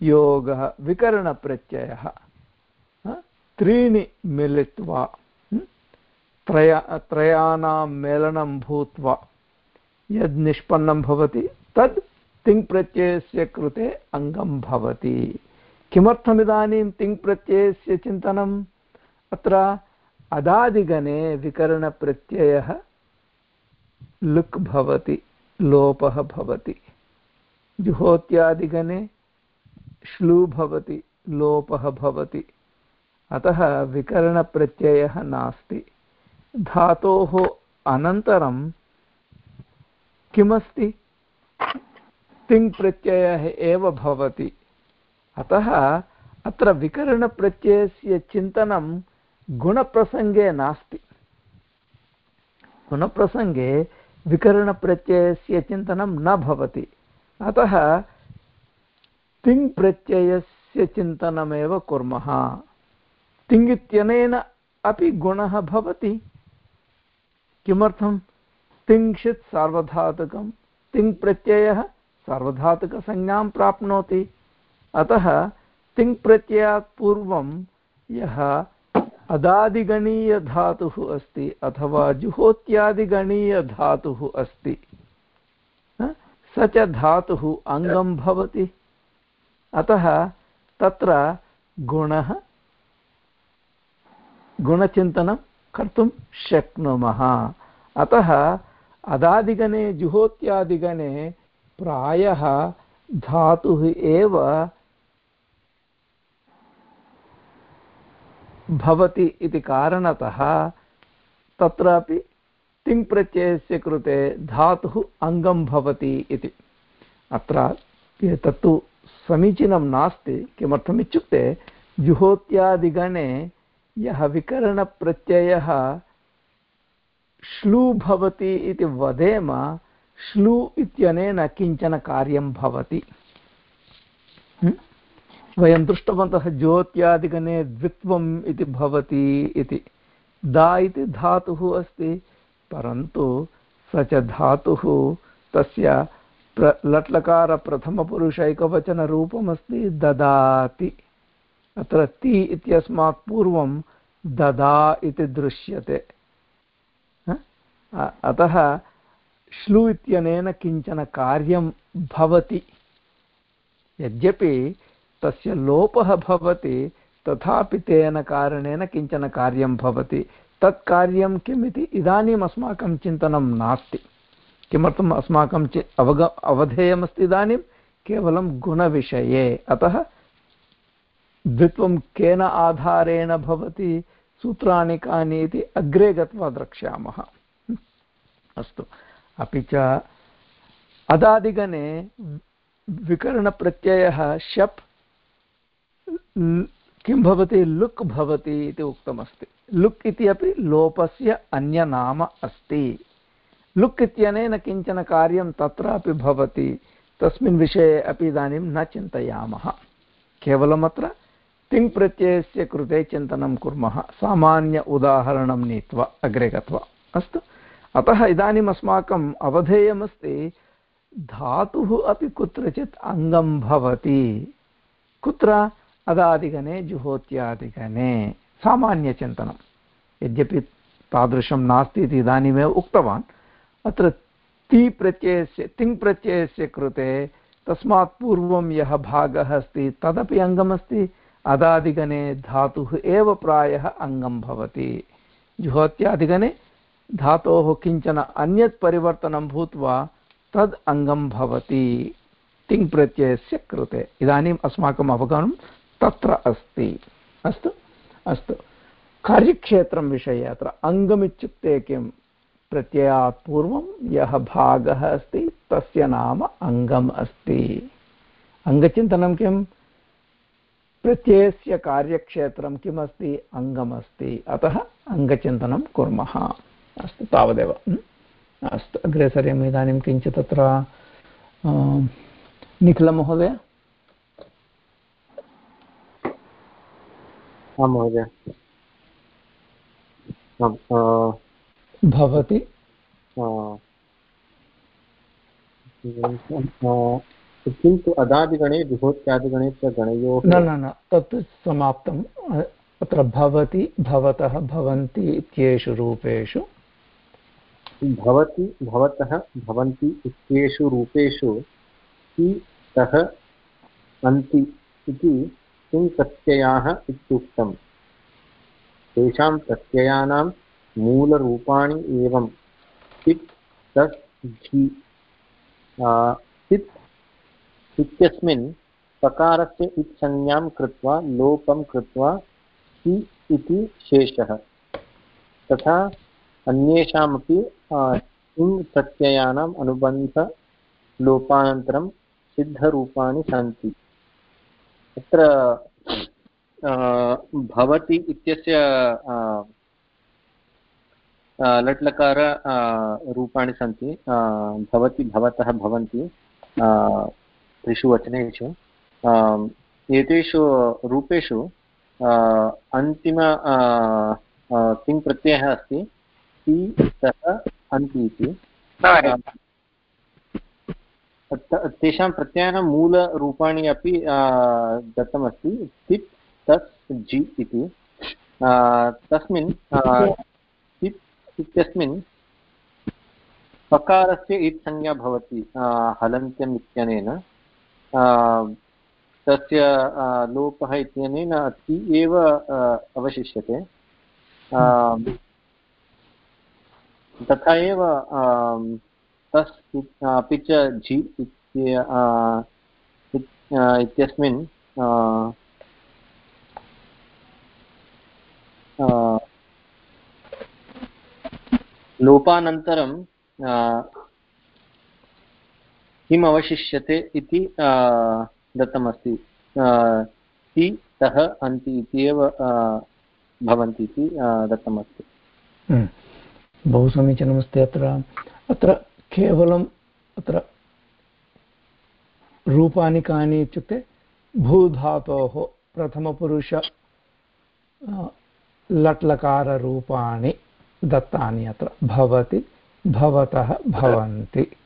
योगः विकरणप्रत्ययः त्रीणि मिलित्वा त्रय त्रयाणां मेलनं भूत्वा यद् निष्पन्नं भवति तद् तिङ्प्रत्ययस्य कृते अङ्गं भवति किमर्थमिदानीं तिङ्प्रत्ययस्य चिन्तनम् अत्र अदादिगणे विकरणप्रत्ययः लुक् भवति, लोपः भवति। जुहोत्यादिगणे श्लू भवति, लोपः भवति। अतः विकरणप्रत्ययः नास्ति। धातोः अनन्तरं किमस्ति? तिङ्प्रत्ययः एव भवति। अतः अत्र विकरणप्रत्ययस्य चिन्तनं गुणप्रसङ्गे नास्ति। गुणप्रसङ्गे विकरणप्रत्ययस्य चिन्तनं न भवति। अतः तिङ्प्रत्ययस्य चिन्तनमेव कुर्मः। तिङ् इत्यनेन अपि गुणः भवति। किमर्थं? तिङ्क्षित् सार्वधातुकं। तिङ्प्रत्ययः सार्वधातुकसंज्ञां प्राप्नोति। अतः तिङ्प्रत्ययात् पूर्वं यः अदादिगणीयधातुः अस्ति अथवा जुहोत्यादिगणीयधातुः अस्ति। स च धातुः अङ्गं भवति। अतः तत्र गुणः, गुणचिन्तनं कर्तुं शक्नुमः। अतः अदादिगणे, जुहोत्यादिगणे प्रायः धातुः एव भवति इति कारणतः तत्रापि तिङ्प्रत्ययस्य कृते धातुः अङ्गं भवति इति। अत्र तत्तु समीचीनं नास्ति, किमर्थमित्युक्ते जुहोत्यादिगणे यः विकरणप्रत्ययः श्लू भवति इति वदेम, श्लू इत्यनेन किंचन कार्यं भवति। वयं दृष्टवन्तः ज्योत्यादिगणे द्वित्वम् इति भवति इति। दा इति धातुः अस्ति, परन्तु स च धातुः तस्य प्र, लट्लकारप्रथमपुरुषैकवचनरूपमस्ति ददाति। अत्र ति इत्यस्मात् पूर्वं ददा इति दृश्यते। अतः श्लु इत्यनेन किंचन कार्यं भवति। यद्यपि तस्य लोपः भवति, तथापि तेन कारणेन किंचन कार्यं भवति। तत् कार्यं किम् इति इदानीम् अस्माकं चिन्तनं नास्ति। किमर्थम् अस्माकं चि अवग अवधेयमस्ति इदानीं? केवलं गुणविषये। अतः द्वित्वं केन आधारेण भवति, सूत्राणि कानि इति अग्रे गत्वा द्रक्ष्यामः। अस्तु। अपि च अदादिगणे विकरणप्रत्ययः शप् किं भवति? लुक् भवति इति उक्तमस्ति। लुक् इति अपि लोपस्य अन्यनाम अस्ति। लुक् इत्यनेन किंचन कार्यं तत्रापि भवति। तस्मिन् विषये अपि इदानीं न चिन्तयामः। केवलमत्र तिङ्प्रत्ययस्य कृते चिन्तनं कुर्मः। सामान्य उदाहरणं नीत्वा अग्रे गत्वा। अस्तु। अतः इदानीम् अस्माकम् अवधेयमस्ति, धातुः अपि कुत्रचित् अङ्गं भवति। कुत्र? अदादिगणे जुहोत्यादिगणे सामान्यचिन्तनं यद्यपि तादृशं नास्ति इति इदानीमेव उक्तवान्, अत्र ति प्रत्ययस्य, तिङ् प्रत्ययस्य कृते तस्मात् पूर्वं यः भागः अस्ति, तदपि अङ्गमस्ति अदादिगणे धातुः एव प्रायः अङ्गं भवति। जुहोत्यादिगणे धातोः किंचन अन्यत् परिवर्तनं भूत्वा तद् अङ्गं भवति, तिङ् प्रत्ययस्य कृते। इदानीम् अस्माकम् अवगमनं तत्र अस्ति। अस्तु? अस्तु। कार्यक्षेत्रं विषये अत्र अङ्गमित्युक्ते किं? प्रत्ययात् पूर्वं यः भागः अस्ति, तस्य नाम अङ्गम् अस्ति। अङ्गचिन्तनं किं? प्रत्ययस्य कार्यक्षेत्रं किमस्ति? अङ्गमस्ति अतः अङ्गचिन्तनं कुर्मः। अस्तु, तावदेव। अस्तु अग्रे सर्यम् इदानीं किञ्चित् तत्र निखिलमहोदय? आं महोदय। भवति? किन्तु अदादिगणे विभूत्यादिगणे च गणयोः न न न तत् समाप्तम् अत्र भवति भवतः भवन्ति इत्येषु रूपेषु। भवति भवतः भवन्ति इत्येषु रूपेषु ति तः अन्ति इति किं प्रत्ययाः इत्युक्तम्। तेषां प्रत्ययानां मूलरूपाणि एवं तित् तस् झि तित् इत्यस्मिन् पकारस्य इत्संज्ञां कृत्वा, लोपं कृत्वा, हि इति शेषः। तथा अन्येषामपि इङ् प्रत्ययानाम् अनुबन्धलोपानन्तरं सिद्धरूपाणि सन्ति। तत्र भवति इत्यस्य लट्लकार रूपाणि सन्ति भवति भवतः भवन्ति त्रिषु वचनेषु एतेषु रूपेषु अन्तिम किं प्रत्ययः अस्ति ति सः अन्ति इति। तेषां प्रत्ययानां मूलरूपाणि अपि दत्तमस्ति। तिप् तस् जि इति। तस्मिन् तिप् इत्यस्मिन् पकारस्य इत् संज्ञा भवति हलन्त्यम् इत्यनेन। तस्य लोपः इत्यनेन ति एव अवशिष्यते। तथा एव तस् अपि च झि इत्यस्मिन् लोपानन्तरं किम् अवशिष्यते इति दत्तमस्ति. ति, तः, अन्ति इति एव भवन्ति इति दत्तमस्ति. हम्म। बहु समीचीनमस्ति अत्र. अत्र केवलम् अत्र रूपाणि कानि इत्युक्ते भूधातोः प्रथमपुरुष लट्लकाररूपाणि दत्तानि अत्र। भवति, भवतः भवन्ति।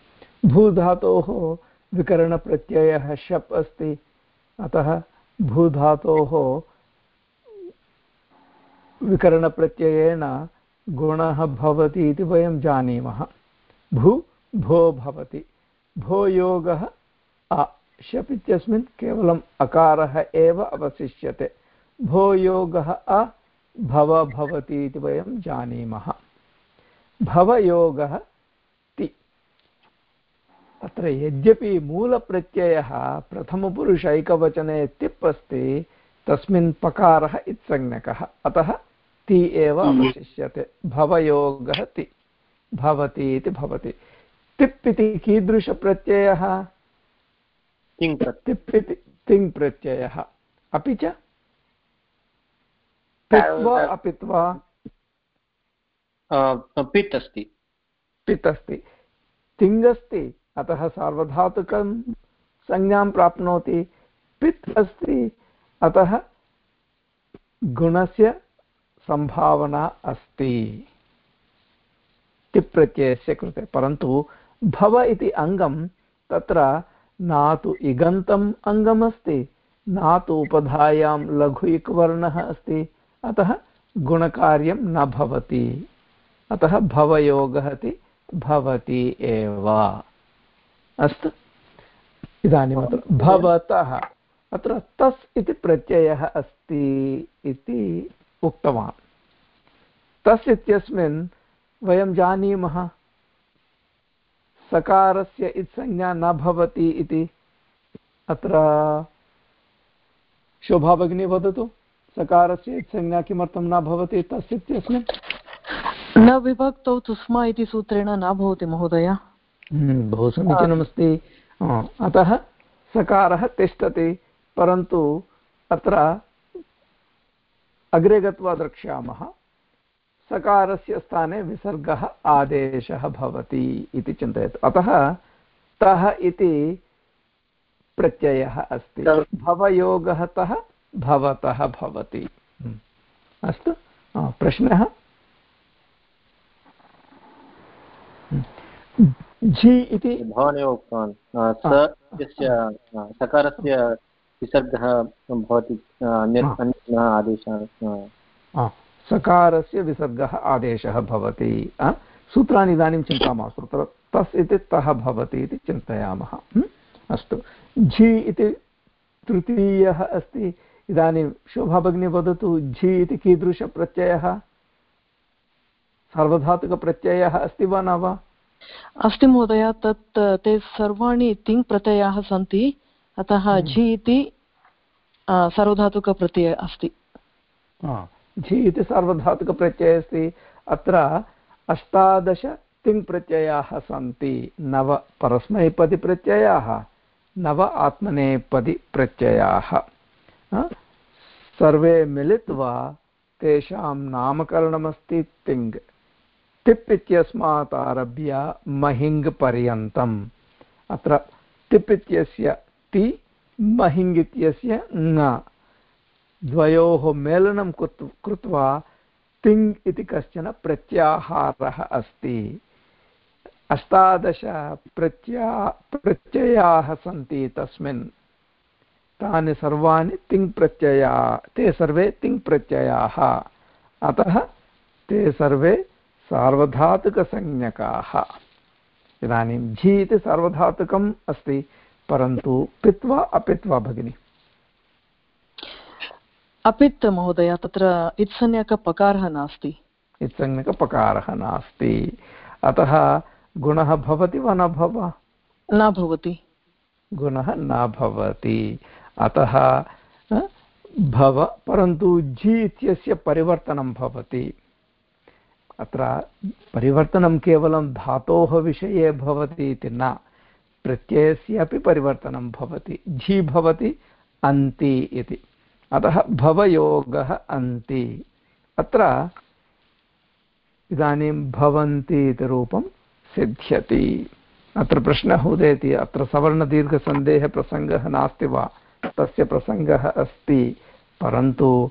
भूधातोः विकरणप्रत्ययः शप् अस्ति। अतः भूधातोः विकरणप्रत्ययेन गुणः भवति इति वयं जानीमः। भू भो भवति। भो योगः अ शप् इत्यस्मिन् केवलम् अकारः एव अवशिष्यते। भो योगः अ भव भवति इति वयं जानीमः। भवयोगः ति। अत्र यद्यपि मूलप्रत्ययः प्रथमपुरुषैकवचने तिप् अस्ति तस्मिन् पकारः इत्संज्ञकः। अतः ति एव अवशिष्यते। भवयोगः ति। भवति इति भवति। तिप् इति कीदृशप्रत्ययः? तिप् इति तिङ् प्रत्ययः अपि च? पित्वा अपित्वा? पित् अस्ति पित् अस्ति तिङ् अस्ति अतः सार्वधातुकं संज्ञां प्राप्नोति। पित् अस्ति अतः गुणस्य सम्भावना अस्ति। तिप्रत्ययस्य कृते। परन्तु भव इति अङ्गं तत्र न तु इगन्तम् अङ्गमस्ति न तु उपधायां लघु इक्वर्णः अस्ति अतः गुणकार्यं न भवति। अतः भवयोगः इति भवति एव। अस्तु। इदानीम् अत्र भवतः। अत्र तस् इति प्रत्ययः अस्ति इति उक्तवान्। तस् इत्यस्मिन् वयं जानीमः। सकारस्य इत्संज्ञा न भवति इति। अत्र शोभा भगिनी वदतु सकारस्य संज्ञा किमर्थं न भवति तस्य इत्यस्मिन् न विभक्तौ तुस्मा इति सूत्रेण न भवति महोदय। हम्म, बहु समीचीनमस्ति। अतः सकारः तिष्ठति परन्तु अत्र अग्रे गत्वा द्रक्ष्यामः। सकारस्य स्थाने विसर्गः आदेशः भवति इति चिन्तयतु। अतः तः इति प्रत्ययः अस्ति। भवयोगः तः भवतः भवति। हम्म। अस्तु। प्रश्नः? हम्म। झि इति भवानेव उक्तवान्। सकारस्य विसर्गः भवति आदेशः सकारस्य विसर्गः आदेशः भवति सूत्राणि इदानीं चिन्ता मास्तु तत्र तस् इति तः भवति इति चिन्तयामः हम्म। अस्तु। झि इति तृतीयः अस्ति इदानीं शोभा भगिनी वदतु झि इति कीदृशप्रत्ययः? सार्वधातुकप्रत्ययः अस्ति वा न वा? अस्ति महोदय तत् ते सर्वाणि तिङ् प्रत्ययाः सन्ति अतः। झि इति सर्वधातुकप्रत्ययः अस्ति। झि इति सार्वधातुकप्रत्ययः अस्ति अत्र अष्टादश तिङ्प्रत्ययाः सन्ति। नव परस्मैपदिप्रत्ययाः, नव आत्मनेपदिप्रत्ययाः। सर्वे मिलित्वा तेषां नामकरणमस्ति तिङ्। टिप् इत्यस्मात् आरभ्य महिङ् पर्यन्तम्। अत्र टिप् इत्यस्य ति, महिङ् इत्यस्य ङ। द्वयोः मेलनं कृत्वा तिङ् इति कश्चन प्रत्याहारः अस्ति। अष्टादश प्रत्या, प्रत्ययाः सन्ति तस्मिन्। तानि सर्वाणि तिङ्प्रत्यया ते सर्वे तिङ्प्रत्ययाः अतः ते सर्वे सार्वधातुकसंज्ञकाः। इदानीं झि इति सार्वधातुकम् अस्ति, परन्तु पित्वा, अपित्वा, भगिनि। अपित् महोदय तत्र इत्संज्ञकपकारः नास्ति। इत्संज्ञकपकारः नास्ति। अतः गुणः भवति वा न भव? न भवति। गुणः न भवति। अतः भव परन्तु झि इत्यस्य परिवर्तनं भवति। अत्र परिवर्तनं केवलं धातोः विषये भवति इति न। प्रत्ययस्य अपि परिवर्तनं भवति। झि भवति अन्ति इति। अतः भवयोगः अन्ति। अत्र इदानीं भवन्ति इति रूपं सिद्ध्यति। अत्र प्रश्नः उदेति, अत्र सवर्णदीर्घसन्देहप्रसङ्गः नास्ति वा? तस्य प्रसङ्गः अस्ति, परन्तु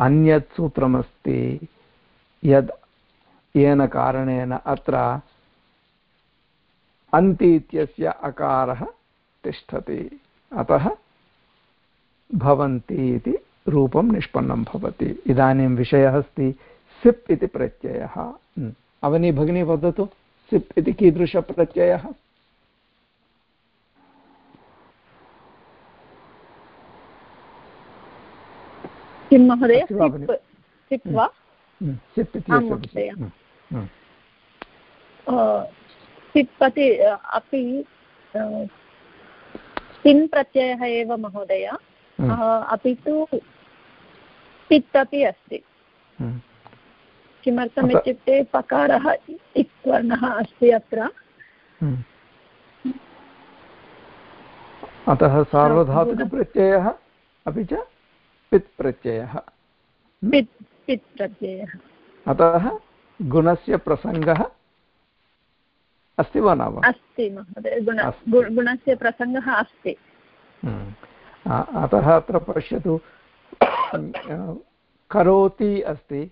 अन्यत् सूत्रमस्ति। यद् येन कारणेन अत्र अन्ति इत्यस्य अकारः तिष्ठति। अतः भवन्ति इति रूपं निष्पन्नं भवति। इदानीं विषयः अस्ति सिप् इति प्रत्ययः। अवनी भगिनी वदतु सिप् इति कीदृशप्रत्ययः? किं महोदय? सिप् वा? सिप् इति अपि तिन् प्रत्ययः एव महोदय। अपि तु पित् अपि अस्ति। किमर्थम् इत्युक्ते पकारः इक् वर्णः अस्ति अत्र। अतः सार्वधातुकप्रत्ययः अपि च पित् प्रत्ययः। पित् पित् प्रत्ययः। अतः गुणस्य प्रसङ्गः अस्ति वा न वा? अस्ति महोदय गुण गुणस्य प्रसङ्गः अस्ति। अतः अत्र पश्यतु करोति अस्ति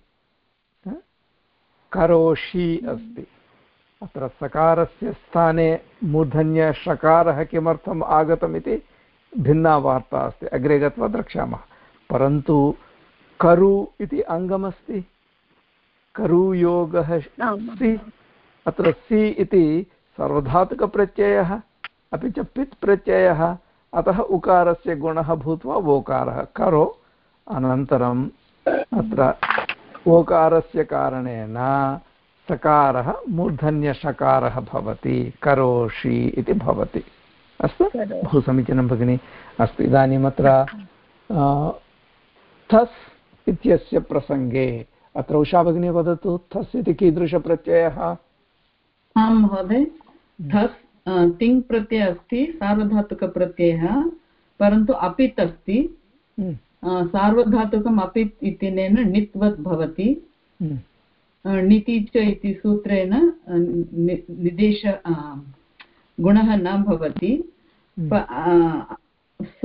करोषि अस्ति। अत्र सकारस्य स्थाने मूर्धन्यषकारः किमर्थम् आगतमिति भिन्ना वार्ता अस्ति। अग्रे गत्वा द्रक्ष्यामः। परन्तु करु इति अङ्गमस्ति। करुयोगः सि अत्र सि इति सर्वधातुकप्रत्ययः अपि च पित् प्रत्ययः अतः उकारस्य गुणः भूत्वा ओकारः करो। अनन्तरम् अत्र ओकारस्य कारणेन सकारः मूर्धन्यषकारः भवति करोषि इति भवति। अस्तु? बहु समीचीनं भगिनि। अस्तु इदानीम् अत्र थस् इत्यस्य प्रसङ्गे अत्र उषा भगिनी वदतु। थस् इति कीदृशप्रत्ययः? आं महोदय। थस् तिङ् प्रत्ययः अस्ति सार्वधातुकप्रत्ययः परन्तु अपित् अस्ति। सार्वधातुकम् अपित् इत्यनेन णित्वत् भवति। णिति च इति सूत्रेण निदेश गुणः न भवति। स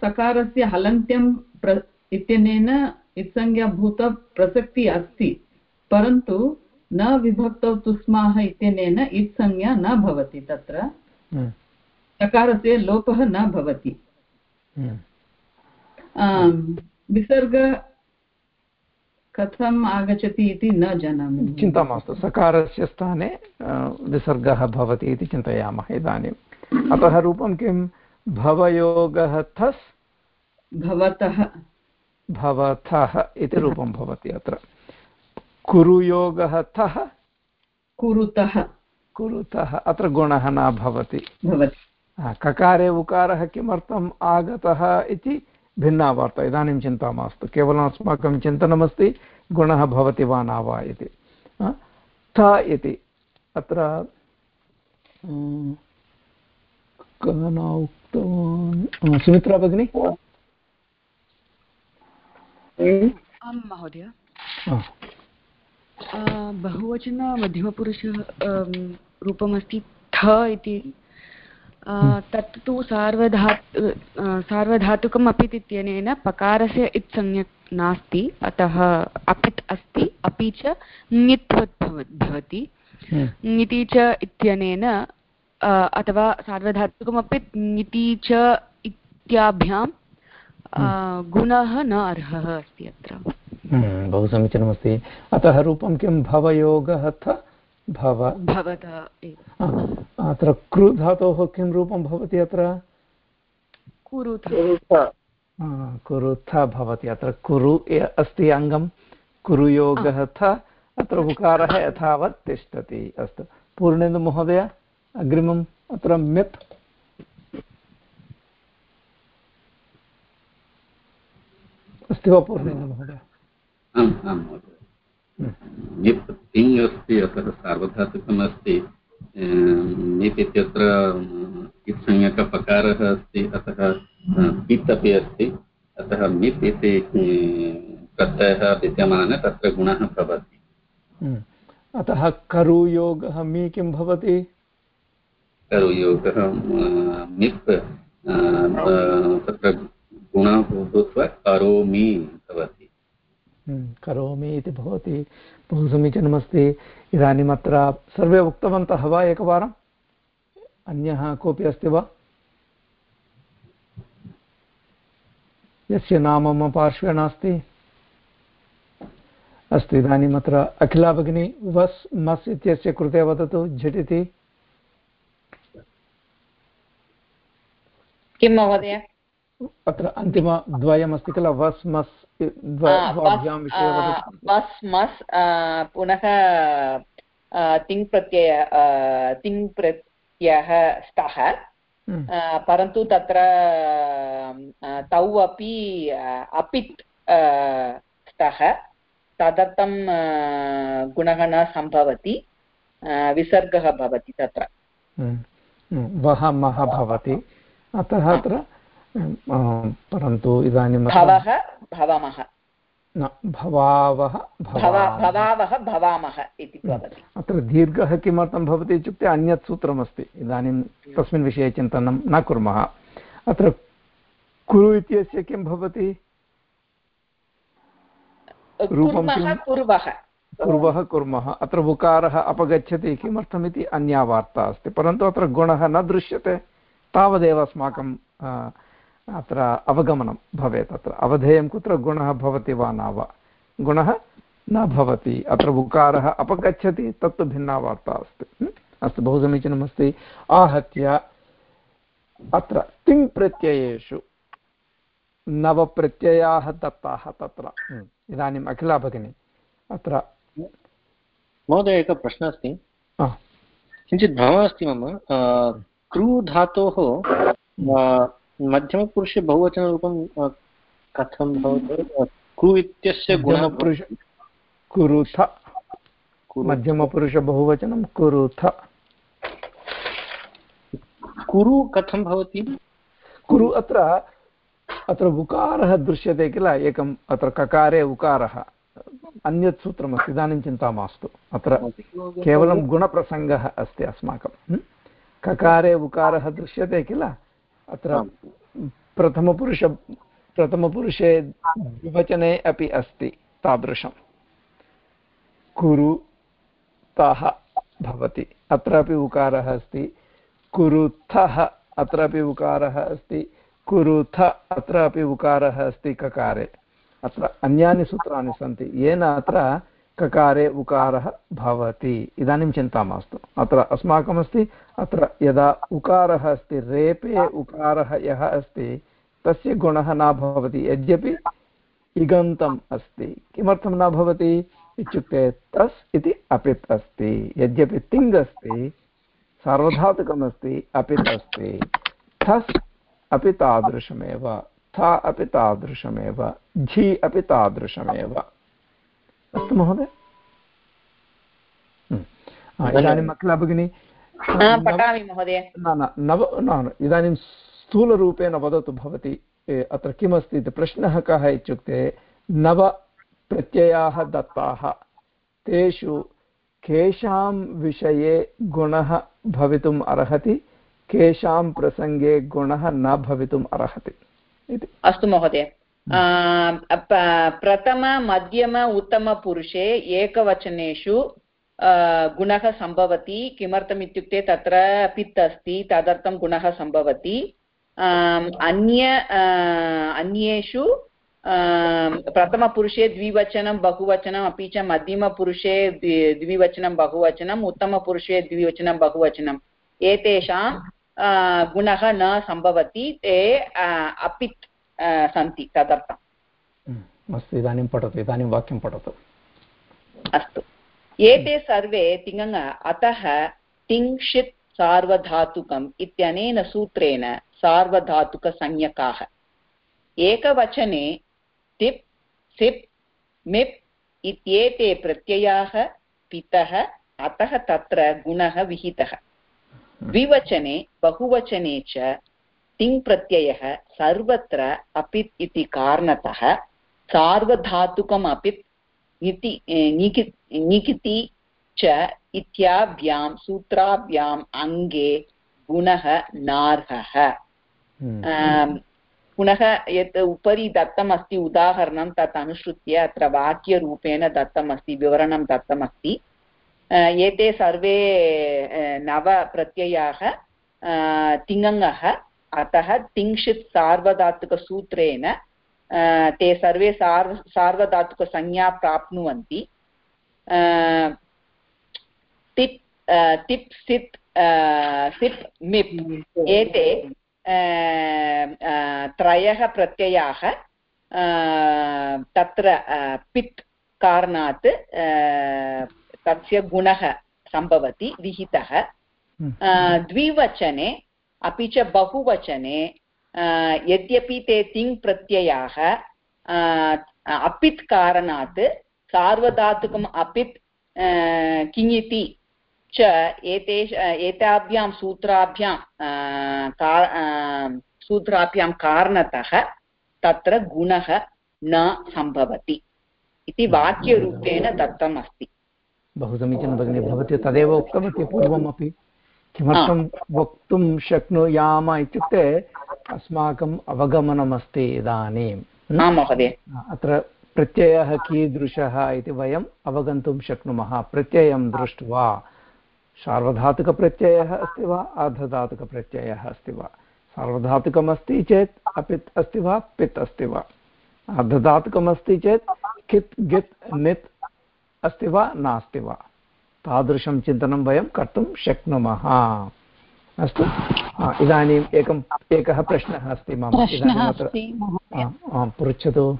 सकारस्य हलन्त्यं प्र इत्यनेन इत्संज्ञाभूतप्रसक्तिः अस्ति। परन्तु न विभक्तौ तु स्माः इत्यनेन इत्संज्ञा न भवति तत्र। सकारस्य लोपः न भवति। विसर्ग कथम् आगच्छति इति न जानामि। चिन्ता मास्तु। सकारस्य स्थाने विसर्गः भवति इति चिन्तयामः इदानीम्। अतः रूपं किं? भवयोगः थस् भवतः। भवथः इति रूपं भवति अत्र। कुरुयोगः थः कुरुतः। कुरुतः। अत्र गुणः न भवति। भवति। ककारे उकारः किमर्थम् आगतः इति भिन्ना वार्ता। इदानीं चिन्ता मास्तु। केवलम् अस्माकं चिन्तनमस्ति गुणः भवति वा न वा इति। थ इति। अत्र न उक्तवान्? सुमित्रा भगिनी? आं महोदय। बहुवचन मध्यमपुरुषः रूपमस्ति थ इति हम्म। तत् तु सार्वधा सार्वधातुकम् अपित् इत्यनेन पकारस्य इत् सम्यक् नास्ति अतः अपित् अस्ति अपि च ङित्वत् भवति हम्म। ङिति च इत्यनेन अथवा सार्वधातुकमपि ङिति च इत्याभ्यां हम्म। गुणः न अर्हः अस्ति अत्र बहु समीचीनमस्ति। अतः रूपं किं? भवयोगः अत्र कृ धातोः किं रूपं भवति अत्र? कुरुथ। भवति। अत्र कुरु अस्ति अङ्गं। कुरुयोगः थ अत्र उकारः यथावत् तिष्ठति। अस्तु। पूर्णेन्दुमहोदय अग्रिमम् अत्र मिप् अस्ति वा पूर्णेन्दुमहोदय आम् आं महोदय। निप् तिङ् अस्ति अतः सार्वधातुकम् अस्ति निप् इत्यत्र इत्संज्ञकपकारः अस्ति अतः पित् अपि अस्ति। अतः मिप् इति प्रत्ययः विद्यमानः तत्र गुणः भवति। अतः करुयोगः मी किं भवति? करुयोगः मिप् तत्र गुणः भूत्वा करोमि भवति। करोमि इति भवति बहु समीचीनमस्ति सर्वे उक्तवन्तः वा एकवारम् अन्यः कोऽपि अस्ति वा? यस्य नाम मम पार्श्वे नास्ति? अस्तु अखिला भगिनी वस् मस् इत्यस्य कृते वदतु, झटिति। किं महोदय? अत्र अन्तिमद्वयमस्ति किल वस् मस् वस् मस् पुनः तिङ् प्रत्यय तिङ् प्रत्ययः स्तः हम्म। परन्तु तत्र तौ अपि अपित् स्तः तदर्थं गुणः न सम्भवति विसर्गः भवति तत्र हम्म। हम्म। वः मः भवति अतः अत्र परन्तु इदानीं भवः भवामः। न भवावः भवावः भवामः इति भवति। अत्र दीर्घः किमर्थं भवति इत्युक्ते अन्यत् सूत्रमस्ति। इदानीं तस्मिन् विषये चिन्तनं न कुर्मः। अत्र कुरु इत्यस्य किं भवति? कुर्वः। कुर्मः। अत्र उकारः अपगच्छति किमर्थमिति अन्या वार्ता अस्ति। परन्तु अत्र गुणः न दृश्यते। तावदेव अस्माकं अत्र अवगमनं भवेत् अत्र। अवधेयं कुत्र गुणः भवति वा न वा? गुणः न भवति। अत्र उकारः अपगच्छति तत्तु भिन्ना वार्ता अस्ति। अस्तु बहु समीचीनमस्ति। आहत्य अत्र तिङ् प्रत्ययेषु? नवप्रत्ययाः दत्ताः तत्र। इदानीम् अखिला भगिनी अत्र महोदय एकः प्रश्नः अस्ति। किञ्चित् भ्रमः अस्ति मम। क्रू धातोः मध्यमपुरुषे बहुवचनरूपं कथं भवति? कु इत्यस्य गुणपुरुष कुरुथ। मध्यमपुरुषबहुवचनं कुरुथ। कुरु कथं भवति? कुरु अत्र अत्र उकारः दृश्यते किल? एकम् अत्र ककारे उकारः। अन्यत् सूत्रमस्ति इदानीं चिन्ता मास्तु। अत्र केवलं गुणप्रसङ्गः अस्ति अस्माकं। ककारे उकारः दृश्यते किल? अत्र प्रथमपुरुष प्रथमपुरुषे द्विवचने अपि अस्ति तादृशं। कुरु तः भवति। अत्रापि उकारः अस्ति। कुरुथः अत्रापि उकारः अस्ति। कुरुथ अत्रापि उकारः अस्ति ककारे। अत्र अन्यानि सूत्राणि सन्ति। येन अत्र ककारे उकारः भवति। इदानीं चिन्ता मास्तु। अत्र अस्माकमस्ति, अत्र यदा उकारः अस्ति, रेपे उकारः यः अस्ति, तस्य गुणः न भवति। यद्यपि इगन्तम् अस्ति, किमर्थं न भवति इत्युक्ते तस् इति अपित् अस्ति। यद्यपि तिङ् अस्ति, सार्वधातुकमस्ति, अपित् अस्ति। थस् अपि तादृशमेव, थ अपि तादृशमेव, झि अपि तादृशमेव। अस्तु महोदय। इदानीम् अखिला भगिनी न नव न इदानीं स्थूलरूपेण वदतु भवती अत्र किमस्ति इति। प्रश्नः कः इत्युक्ते नव प्रत्ययाः दत्ताः तेषु केषां विषये गुणः भवितुम् अर्हति केषां प्रसङ्गे गुणः न भवितुम् अर्हति इति। अस्तु महोदय। प्रथम, मध्यम उत्तमपुरुषे एकवचनेषु गुणः सम्भवति, किमर्थम् इत्युक्ते तत्र पित् अस्ति, तदर्थं गुणः सम्भवति. अन्य अन्येषु प्रथमपुरुषे द्विवचनं, बहुवचनम्, अपि च मध्यमपुरुषे द्विवचनं, बहुवचनम्, उत्तमपुरुषे द्विवचनं, बहुवचनम्. एतेषां गुणः न सम्भवति, ते अपित् सन्ति तदर्थम् अस्तु इदानीं पठतु इदानीं वाक्यं पठतु अस्तु एते सर्वे तिङङ अतः तिङ्क्षित् सार्वधातुकम् इत्यनेन सूत्रेण सार्वधातुकसंज्ञकाः एकवचने तिप् सिप् मिप् इत्येते प्रत्ययाः पितः अतः तत्र गुणः विहितः द्विवचने बहुवचने च तिङ्प्रत्ययः सर्वत्र अपित् इति कारणतः सार्वधातुकम् अपित् इति निकिति च इत्याभ्यां सूत्राभ्याम् अङ्गे गुणः नार्हः हम्म। पुनः यत् उपरि दत्तमस्ति उदाहरणं तत् अनुसृत्य अत्र वाक्यरूपेण दत्तमस्ति विवरणं दत्तमस्ति एते सर्वे नव प्रत्ययाः तिङङः अतः तिङ्क्षित् सार्वधातुकसूत्रेण ते सर्वे सार्व सार्वधातुकसंज्ञा प्राप्नुवन्ति तिप् तिप् सित् सिप् मिप् एते त्रयः प्रत्ययाः तत्र पित् कारणात् तस्य गुणः सम्भवति विहितः हम्म। द्विवचने अपि च बहुवचने यद्यपि ते तिङ् प्रत्ययाः अपित् कारणात्, सार्वधातुकम् अपित् किङिति च एते, एताभ्यां सूत्राभ्यां सूत्राभ्यां कारणतः तत्र गुणः न सम्भवति इति वाक्यरूपेण दत्तम् बहु समीचीनं भगिनि भवती तदेव उक्तवती पूर्वमपि किमर्थं वक्तुं शक्नुयाम इत्युक्ते अस्माकम् अवगमनमस्ति इदानीं। अत्र प्रत्ययः कीदृशः इति वयम् अवगन्तुं शक्नुमः। प्रत्ययं दृष्ट्वा सार्वधातुकप्रत्ययः अस्ति वा अर्धधातुकप्रत्ययः अस्ति वा? सार्वधातुकमस्ति चेत् अपित् अस्ति वा पित् अस्ति वा? अर्धधातुकमस्ति चेत् कित् गित् नित् अस्ति वा नास्ति वा? तादृशं चिन्तनं वयं कर्तुं शक्नुमः। अस्तु? इदानीम् एकम् एकः प्रश्नः अस्ति मम। पृच्छतु।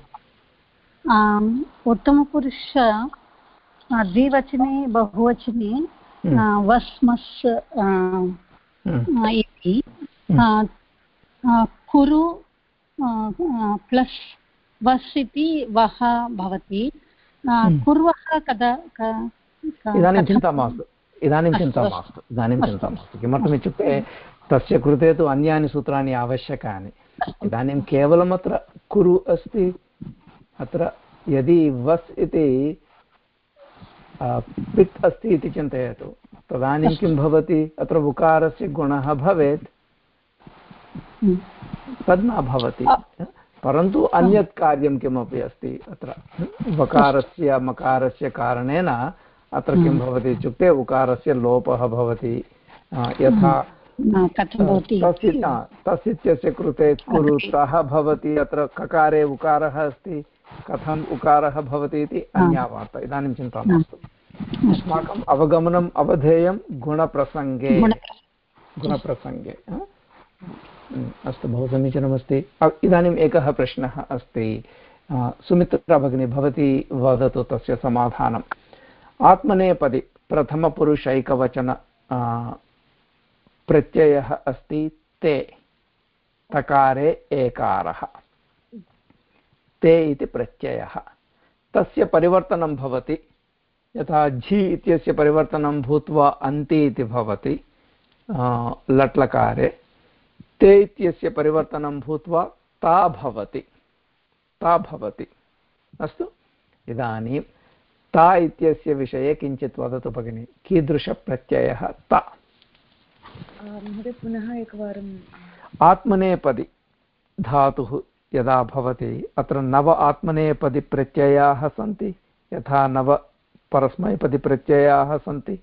उत्तमपुरुष द्विवचने बहुवचने हम्म। वस्मस् हम्म। इति। हम्म। कुरु प्लस् वस् इति वः भवति। कुर्वः कदा इदानीं चिन्ता मास्तु। इदानीं चिन्ता मास्तु। इदानीं चिन्ता मास्तु। किमर्थमित्युक्ते तस्य कृते तु अन्यानि सूत्राणि आवश्यकानि। इदानीं केवलम् अत्र कुरु अस्ति। अत्र यदि वस् इति पित् अस्ति इति चिन्तयतु। तदानीं किं भवति? अत्र उकारस्य गुणः भवेत्। हम्म। तद् न भवति। परन्तु अन्यत् कार्यं किमपि अस्ति अत्र। वकारस्य मकारस्य कारणेन अत्र किं हम्म। भवति इत्युक्ते उकारस्य लोपः भवति यथा तस्य कृते कुरुतः भवति अत्र ककारे उकारः अस्ति कथम् उकारः भवति इति अन्या वार्ता इदानीं चिन्ता मास्तु। अस्माकम् अवगमनम् अवधेयं गुणप्रसङ्गे। गुणप्रसङ्गे। अस्तु बहु समीचीनमस्ति। इदानीम् एकः प्रश्नः अस्ति। सुमित्रा भगिनी भवती वदतु तस्य समाधानम्। आत्मनेपदि, प्रथमपुरुषैकवचन प्रत्ययः अस्ति ते, तकारे एकारः। ते इति प्रत्ययः। तस्य परिवर्तनं भवति, यथा झि इत्यस्य परिवर्तनं भूत्वा अन्ति इति भवति लट्लकारे। ते इत्यस्य परिवर्तनं भूत्वा ता भवति ता भवति। अस्तु इदानीं ता इत्यस्य विषये किञ्चित् वदतु भगिनि। कीदृशप्रत्ययः ता? पुनः एकवारम् आत्मनेपदि धातुः यदा भवति अत्र नव आत्मनेपदि प्रत्ययाः सन्ति यथा नव परस्मैपदिप्रत्ययाः सन्ति।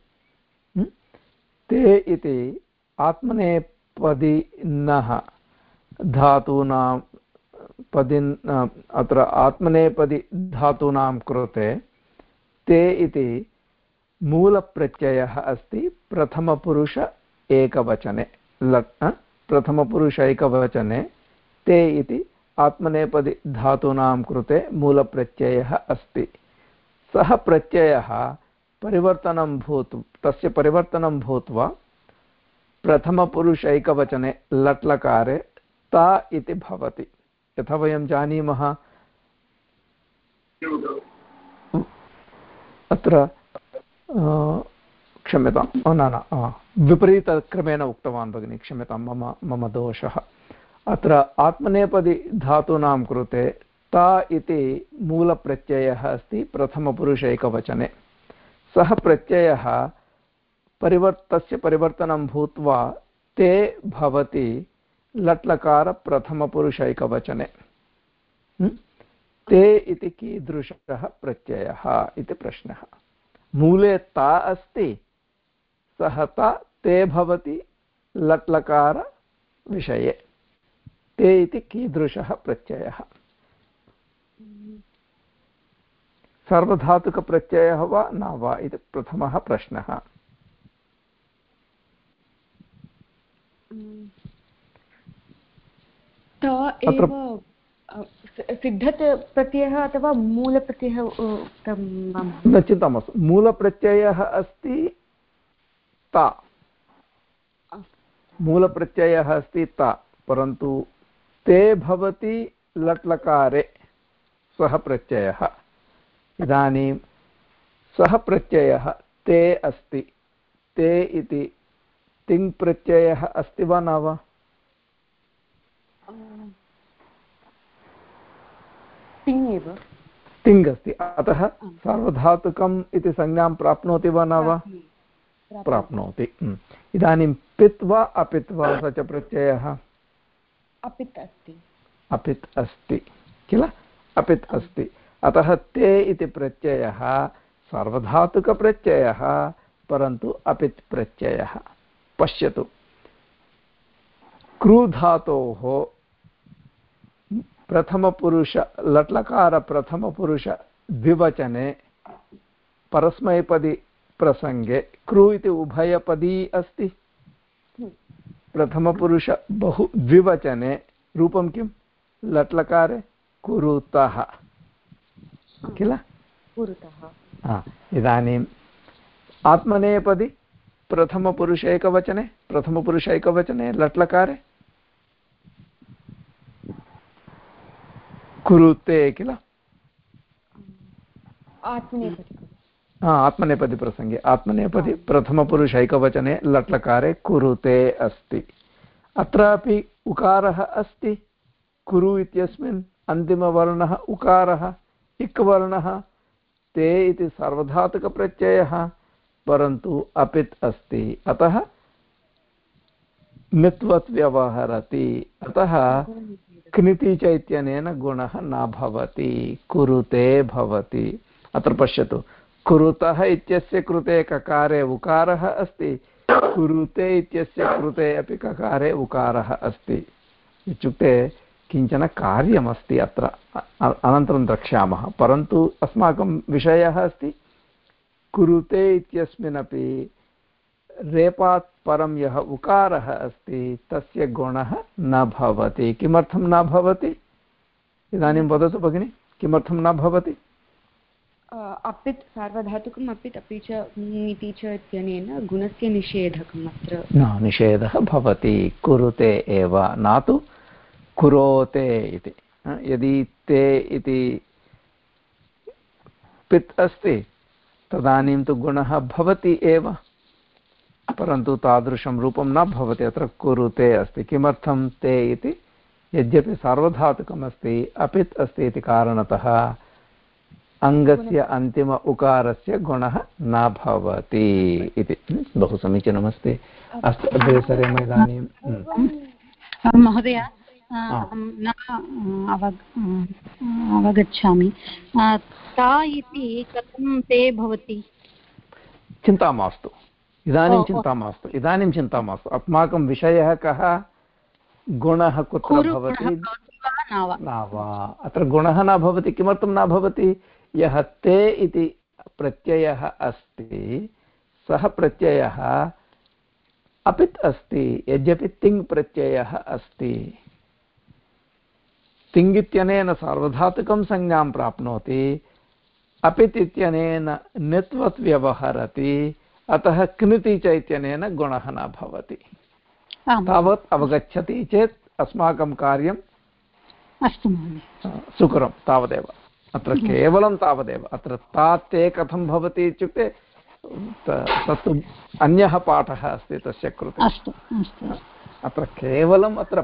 ते इति आत्मनेपदिनः धातूनां पदिन् अत्र आत्मनेपदि धातूनां कृते ते इति मूलप्रत्ययः अस्ति प्रथमपुरुष एकवचने। प्रथमपुरुष एकवचने। ते इति आत्मनेपदि धातूनां कृते मूलप्रत्ययः अस्ति। सः प्रत्ययः परिवर्तनं भूत्, तस्य परिवर्तनं भूत्वा प्रथमपुरुषैकवचने लट्लकारे ता इति भवति। यथा वयं जानीमः। अत्र क्षम्यतां न विपरीतक्रमेण उक्तवान् भगिनि, क्षम्यतां, मम मम दोषः। अत्र आत्मनेपदि धातूनां कृते ता इति मूलप्रत्ययः अस्ति प्रथमपुरुषैकवचने सः प्रत्ययः परिवर्तस्य परिवर्तनं भूत्वा ते भवति लट्लकारप्रथमपुरुषैकवचने ते इति कीदृशः प्रत्ययः इति प्रश्नः। मूले ता अस्ति सः ता ते भवति लट्लकारविषये ते इति कीदृशः प्रत्ययः। सर्वधातुकप्रत्ययः वा न वा इति प्रथमः प्रश्नः। सिद्धत् प्रत्ययः अथवा मूलप्रत्ययः न चिन्ता मास्तु। मूलप्रत्ययः अस्ति ता। मूलप्रत्ययः अस्ति ता परन्तु ते भवति लट्लकारे सः प्रत्ययः। इदानीं सः प्रत्ययः ते अस्ति। ते इति तिङ् प्रत्ययः अस्ति वा न वा? तिङ् एव। तिङ् अस्ति। अतः सार्वधातुकम् इति संज्ञां प्राप्नोति वा न वा? प्राप्नोति। इदानीं पित् वा अपित् वा स च प्रत्ययः? अपित् अस्ति। अपित् अस्ति किल? अपित् अस्ति। अतः ते इति प्रत्ययः सार्वधातुकप्रत्ययः परन्तु अपित् प्रत्ययः। पश्यतु। क्रूधातोः प्रथमपुरुष लट्लकारप्रथमपुरुष द्विवचने परस्मैपदी प्रसङ्गे क्रू इति उभयपदी अस्ति। प्रथमपुरुष बहु द्विवचने रूपं किं? लट्लकारे कुरुतः। किल? इदानीम् आत्मनेपदि प्रथमपुरुष एकवचने प्रथमपुरुष एकवचने लट्लकारे कुरुते किल? आत्मनेपदि प्रसङ्गे आत्मनेपदि प्रथमपुरुष एकवचने लट्लकारे कुरुते अस्ति। अत्रापि उकारः अस्ति। कुरु इत्यस्मिन् अन्तिमवर्णः उकारः इक् वर्णः ते इति सार्वधातुकप्रत्ययः परन्तु अपित् अस्ति। अतः नित्वत् व्यवहरति। अतः क्निति च इत्यनेन गुणः न भवति, कुरुते भवति। अत्र पश्यतु, कुरुतः इत्यस्य कृते ककारे उकारः अस्ति, कुरुते इत्यस्य कृते अपि ककारे उकारः अस्ति। इत्युक्ते किंचन कार्यमस्ति अत्र अनन्तरं द्रक्ष्यामः। परन्तु अस्माकं विषयः अस्ति, कुरुते इत्यस्मिन्नपि रेपात् परं यः उकारः अस्ति तस्य गुणः न भवति। किमर्थं न भवति? इदानीं वदतु भगिनि किमर्थं न भवति? अपित् सार्वधातुकम् अपित् अपि च इति च इत्यनेन गुणस्य निषेधकम् अत्र। न निषेधः भवति। कुरुते एव न तु कुरोते इति। यदि ते इति पित् अस्ति तदानीं तु गुणः भवति एव। परन्तु तादृशं रूपं न भवति अत्र कुरुते अस्ति। किमर्थं ते इति? यद्यपि सार्वधातुकमस्ति अपित् अस्ति इति कारणतः अङ्गस्य अन्तिम उकारस्य गुणः न भवति इति। बहु समीचीनमस्ति। अस्तु अग्रे सरेम इदानीं महोदय न अवगच्छामि। ता इति कथं ते भवति? चिन्ता मास्तु। इदानीं चिन्ता मास्तु इदानीं चिन्ता मास्तु। अस्माकं विषयः कः? गुणः कुत्र भवति? न वा। अत्र गुणः न भवति किमर्थं न भवति? यः ते इति प्रत्ययः अस्ति सः प्रत्ययः अपित् अस्ति यद्यपि तिङ् प्रत्ययः अस्ति। तिङ् इत्यनेन सार्वधातुकं संज्ञां प्राप्नोति अपित् इत्यनेन नित्वत् व्यवहरति। अतः क्निति च इत्यनेन गुणः न भवति। तावत् अवगच्छति चेत् अस्माकं कार्यम् अस्तु सुकरं तावदेव। अत्र केवलं तावदेव। अत्र तात् ते कथं भवति इत्युक्ते तत्तु अन्यः पाठः अस्ति तस्य कृते। अत्र केवलम् अत्र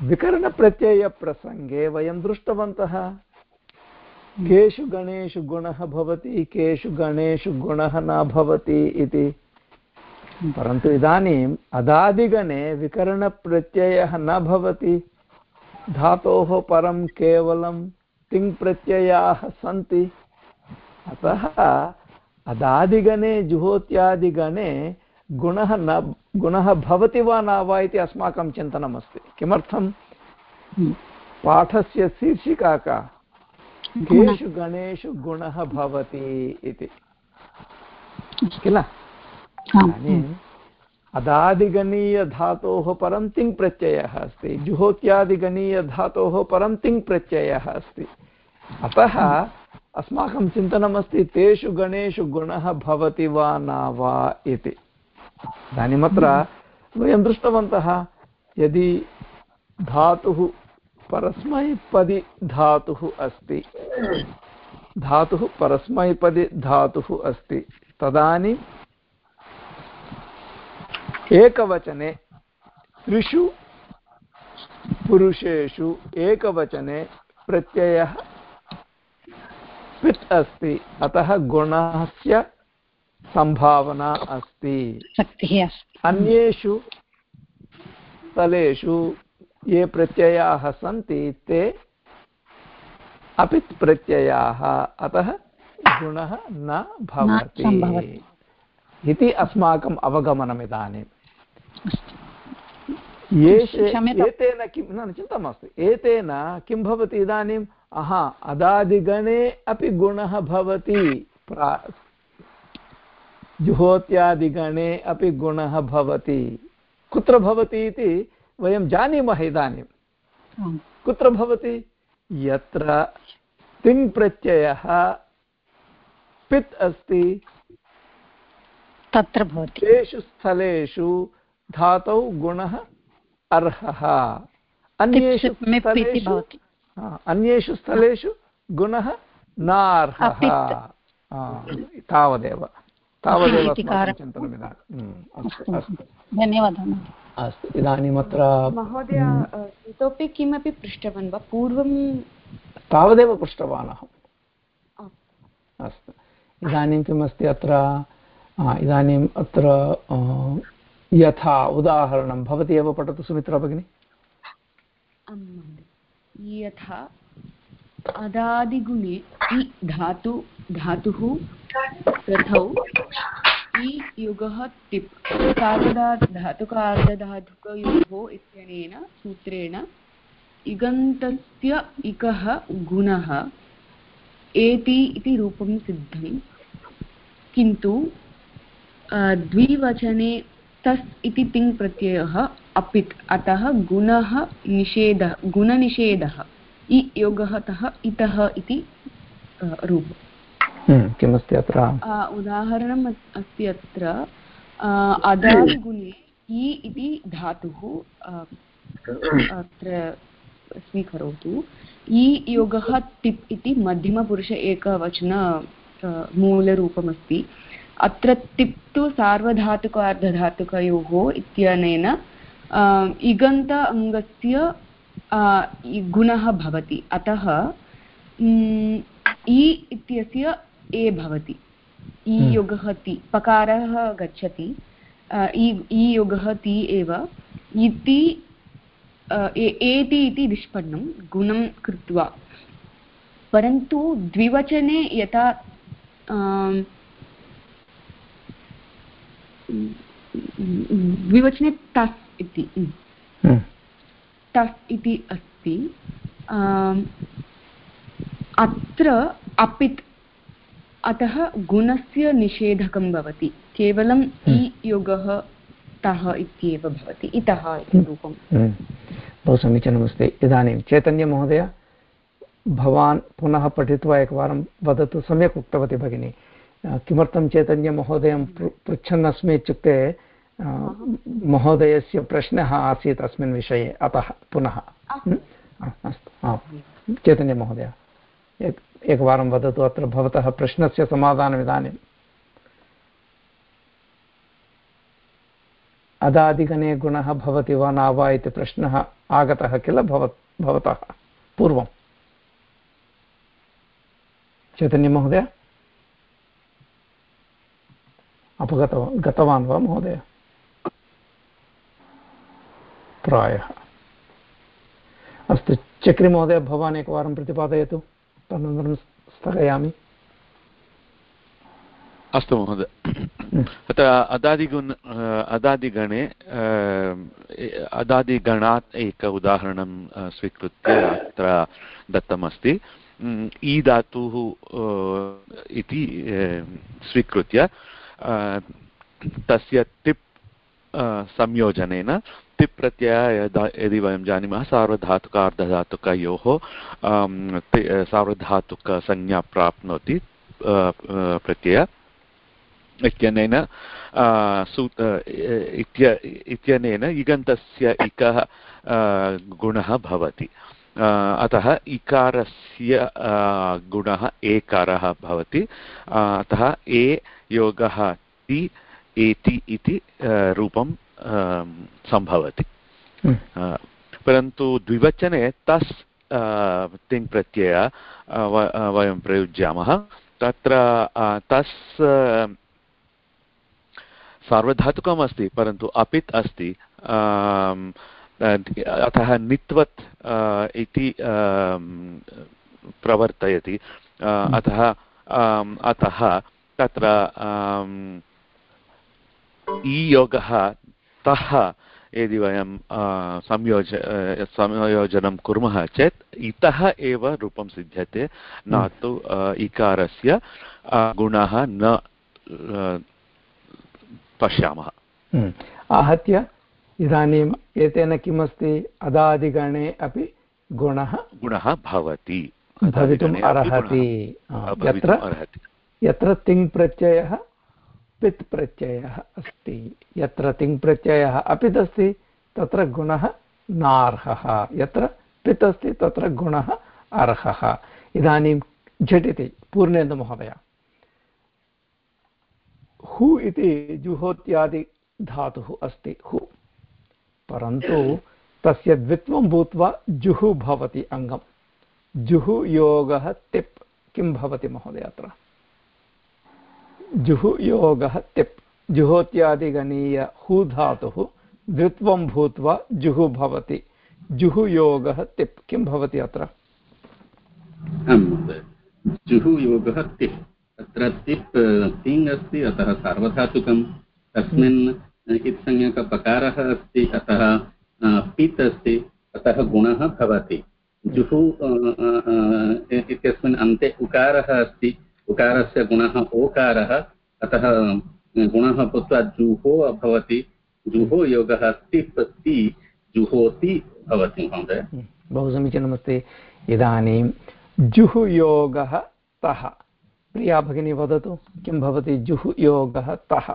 विकरणप्रत्ययप्रसङ्गे वयं दृष्टवन्तः। केषु गणेषु गुणः भवति केषु गणेषु गुणः न भवति इति। परन्तु इदानीम् अदादिगणे विकरणप्रत्ययः न भवति। धातोः परं केवलं तिङ्प्रत्ययाः सन्ति। अतः अदादिगणे जुहोत्यादिगणे गुणः न गुणः भवति वा न वा इति अस्माकं चिन्तनमस्ति। किमर्थं पाठस्य शीर्षिका का? केषु गणेषु गुणः भवति इति। किल? इदानीम् अदादिगणीयधातोः परं तिङ् प्रत्ययः अस्ति। जुहोत्यादिगणीयधातोः परं तिङ् प्रत्ययः अस्ति। अतः अस्माकं चिन्तनमस्ति तेषु गणेषु गुणः भवति वा न वा इति। इदानीमत्र वयं दृष्टवन्तः यदि धातुः परस्मैपदि धातुः अस्ति। धातुः परस्मैपदि धातुः अस्ति। तदानीम् एकवचने त्रिषु पुरुषेषु एकवचने प्रत्ययः पित् अस्ति। अतः गुणस्य सम्भावना अस्ति। अन्येषु स्थलेषु ये प्रत्ययाः सन्ति ते अपित् प्रत्ययाः अतः गुणः न भवति। इति अस्माकम् अवगमनम् इदानीम्। एतेन किं न चिन्ता मास्तु। एतेन किं भवति इदानीम्? अहा अदादिगणे अपि गुणः भवति। जुहोत्यादिगणे अपि गुणः भवति। कुत्र भवति इति? वयं जानीमः इदानीं। कुत्र भवति? यत्र तिङ्प्रत्ययः पित् अस्ति। तत्र भवति। तेषु स्थलेषु धातौ गुणः अर्हः। अन्येषु स्थलेषु अन्येषु स्थलेषु गुणः नार्हः। तावदेव। तावदेव चिन्तनमिदानीम्। धन्यवादः। अस्तु इदानीमत्र महोदय इतोपि किमपि पृष्टवान् वा? पूर्वं तावदेव पृष्टवान् अहम्। अस्तु इदानीं किमस्ति अत्र इदानीम् अत्र यथा उदाहरणं भवती एव पठतु सुमित्रा भगिनि। यथा अदादिगुणे धातु धातुः प्रथौ इ टिप् सार्वधा इत्यनेन सूत्रेण इगन्तस्य इकः गुणः एति इति रूपं सिद्धं किन्तु द्विवचने तस् इति तिङ् प्रत्ययः अपित्। अतः गुणः निषेधः, गुणनिषेधः। योगः तः इतः इति रूपम् किमस्ति अत्र? उदाहरणम् अस्ति अत्र। अदादिगुणे इ इति धातुः अत्र स्वीकरोतु। इ योगः तिप् इति मध्यमपुरुष एकवचन मूलरूपमस्ति। अत्र तिप् तु सार्वधातुक अर्धधातुकयोः इत्यनेन इगन्त अङ्गस्य गुणः भवति। अतः इ इत्यस्य ए भवति। इ हम्म। योगः ति पकारः गच्छति। योगः ति एव। इति एति इति निष्पन्नं गुणं कृत्वा। परन्तु द्विवचने यथा द्विवचने तस् इति हम्म। तस् इति अस्ति। अत्र अपित् अतः गुणस्य निषेधकं भवति। केवलम् इ हम्म। योगः तः इत्येव भवति। इतः इति हम्म। रूपं बहु समीचीनमस्ति। इदानीं चैतन्यमहोदय भवान् पुनः पठित्वा एकवारं वदतु। सम्यक् उक्तवती भगिनी। किमर्थं चैतन्यमहोदयं पृच्छन् अस्मि इत्युक्ते महोदयस्य प्रश्नः आसीत् अस्मिन् विषये। अतः पुनः। अस्तु। चैतन्यमहोदय। एकवारं वदतु अत्र भवतः प्रश्नस्य समाधानम् इदानीम् अदादिगणे गुणः भवति वा न वा इति प्रश्नः आगतः किल भव भवतः? पूर्वम्। चैतन्यमहोदय अपगतवान् गतवान् वा महोदय? प्रायः। अस्तु चक्रिमहोदय भवान् एकवारं प्रतिपादयतु। तदनन्तरं स्थगयामि अस्तु महोदय अत्र अदादिगुण अदादिगणे अदादिगणात् एक उदाहरणं स्वीकृत्य अत्र दत्तमस्ति इ धातुः इति स्वीकृत्य तस्य टिप् संयोजनेन तिप् प्रत्ययः यदि वयं जानीमः, सार्वधातुकार्धधातुकयोः सार्वधातुकसंज्ञा प्राप्नोति प्रत्यय इत्यनेन इत्यनेन इगन्तस्य इकः गुणः भवति। अतः इकारस्य गुणः एकारः भवति। अतः ए योगः ति, एति इति रूपं सम्भवति। हम्म। परन्तु द्विवचने तस् तिङ् प्रत्यय वयं प्रयुज्यामः। तत्र तस् सार्वधातुकम् अस्ति परन्तु अपित् अस्ति। अतः नित्वत् इति प्रवर्तयति। अतः अतः तत्र ईयोगः तः यदि वयं संयोज संयोजनं कुर्मः चेत् इतः एव रूपं सिद्ध्यते न हम्म। तु इकारस्य गुणः न पश्यामः। हम्म। आहत्य इदानीम् एतेन किमस्ति? अदादिगणे अपि गुणः गुणः भवति। भवितुम् अर्हति। यत्र यत्र तिङ् प्रत्ययः पित् प्रत्ययः अस्ति। यत्र तिङ् प्रत्ययः अपित् अस्ति तत्र गुणः नार्हः। यत्र पित् अस्ति तत्र गुणः अर्हः। इदानीं झटिति। पूर्णेन्दुमहोदय हु इति जुहोत्यादिधातुः अस्ति। हु। परन्तु तस्य द्वित्वं भूत्वा जुः भवति अङ्गं जुः योगः तिप्। किं भवति महोदय अत्र? जुः योगः तिप्। जुहोत्यादिगणीय हु धातुः द्वित्वं भूत्वा जुः भवति। जुः योगः तिप्। किं भवति अत्र? जुः योगः तिप्। अत्र तिप् तिङ् अस्ति, अतः सार्वधातुकं तस्मिन् इत्संज्ञकपकारः अस्ति, अतः पित् अस्ति, अतः गुणः भवति। जुः इत्यस्मिन् अन्ते उकारः अस्ति। उकारस्य गुणः ओकारः अतः गुणः भूत्वा जुहो भवति जुहो योगः तिप् ति जुहोति भवति महोदय। बहु समीचीनमस्ति। इदानीं जुः योगः तः। प्रिया भगिनी वदतु किं भवति जुः योगः तः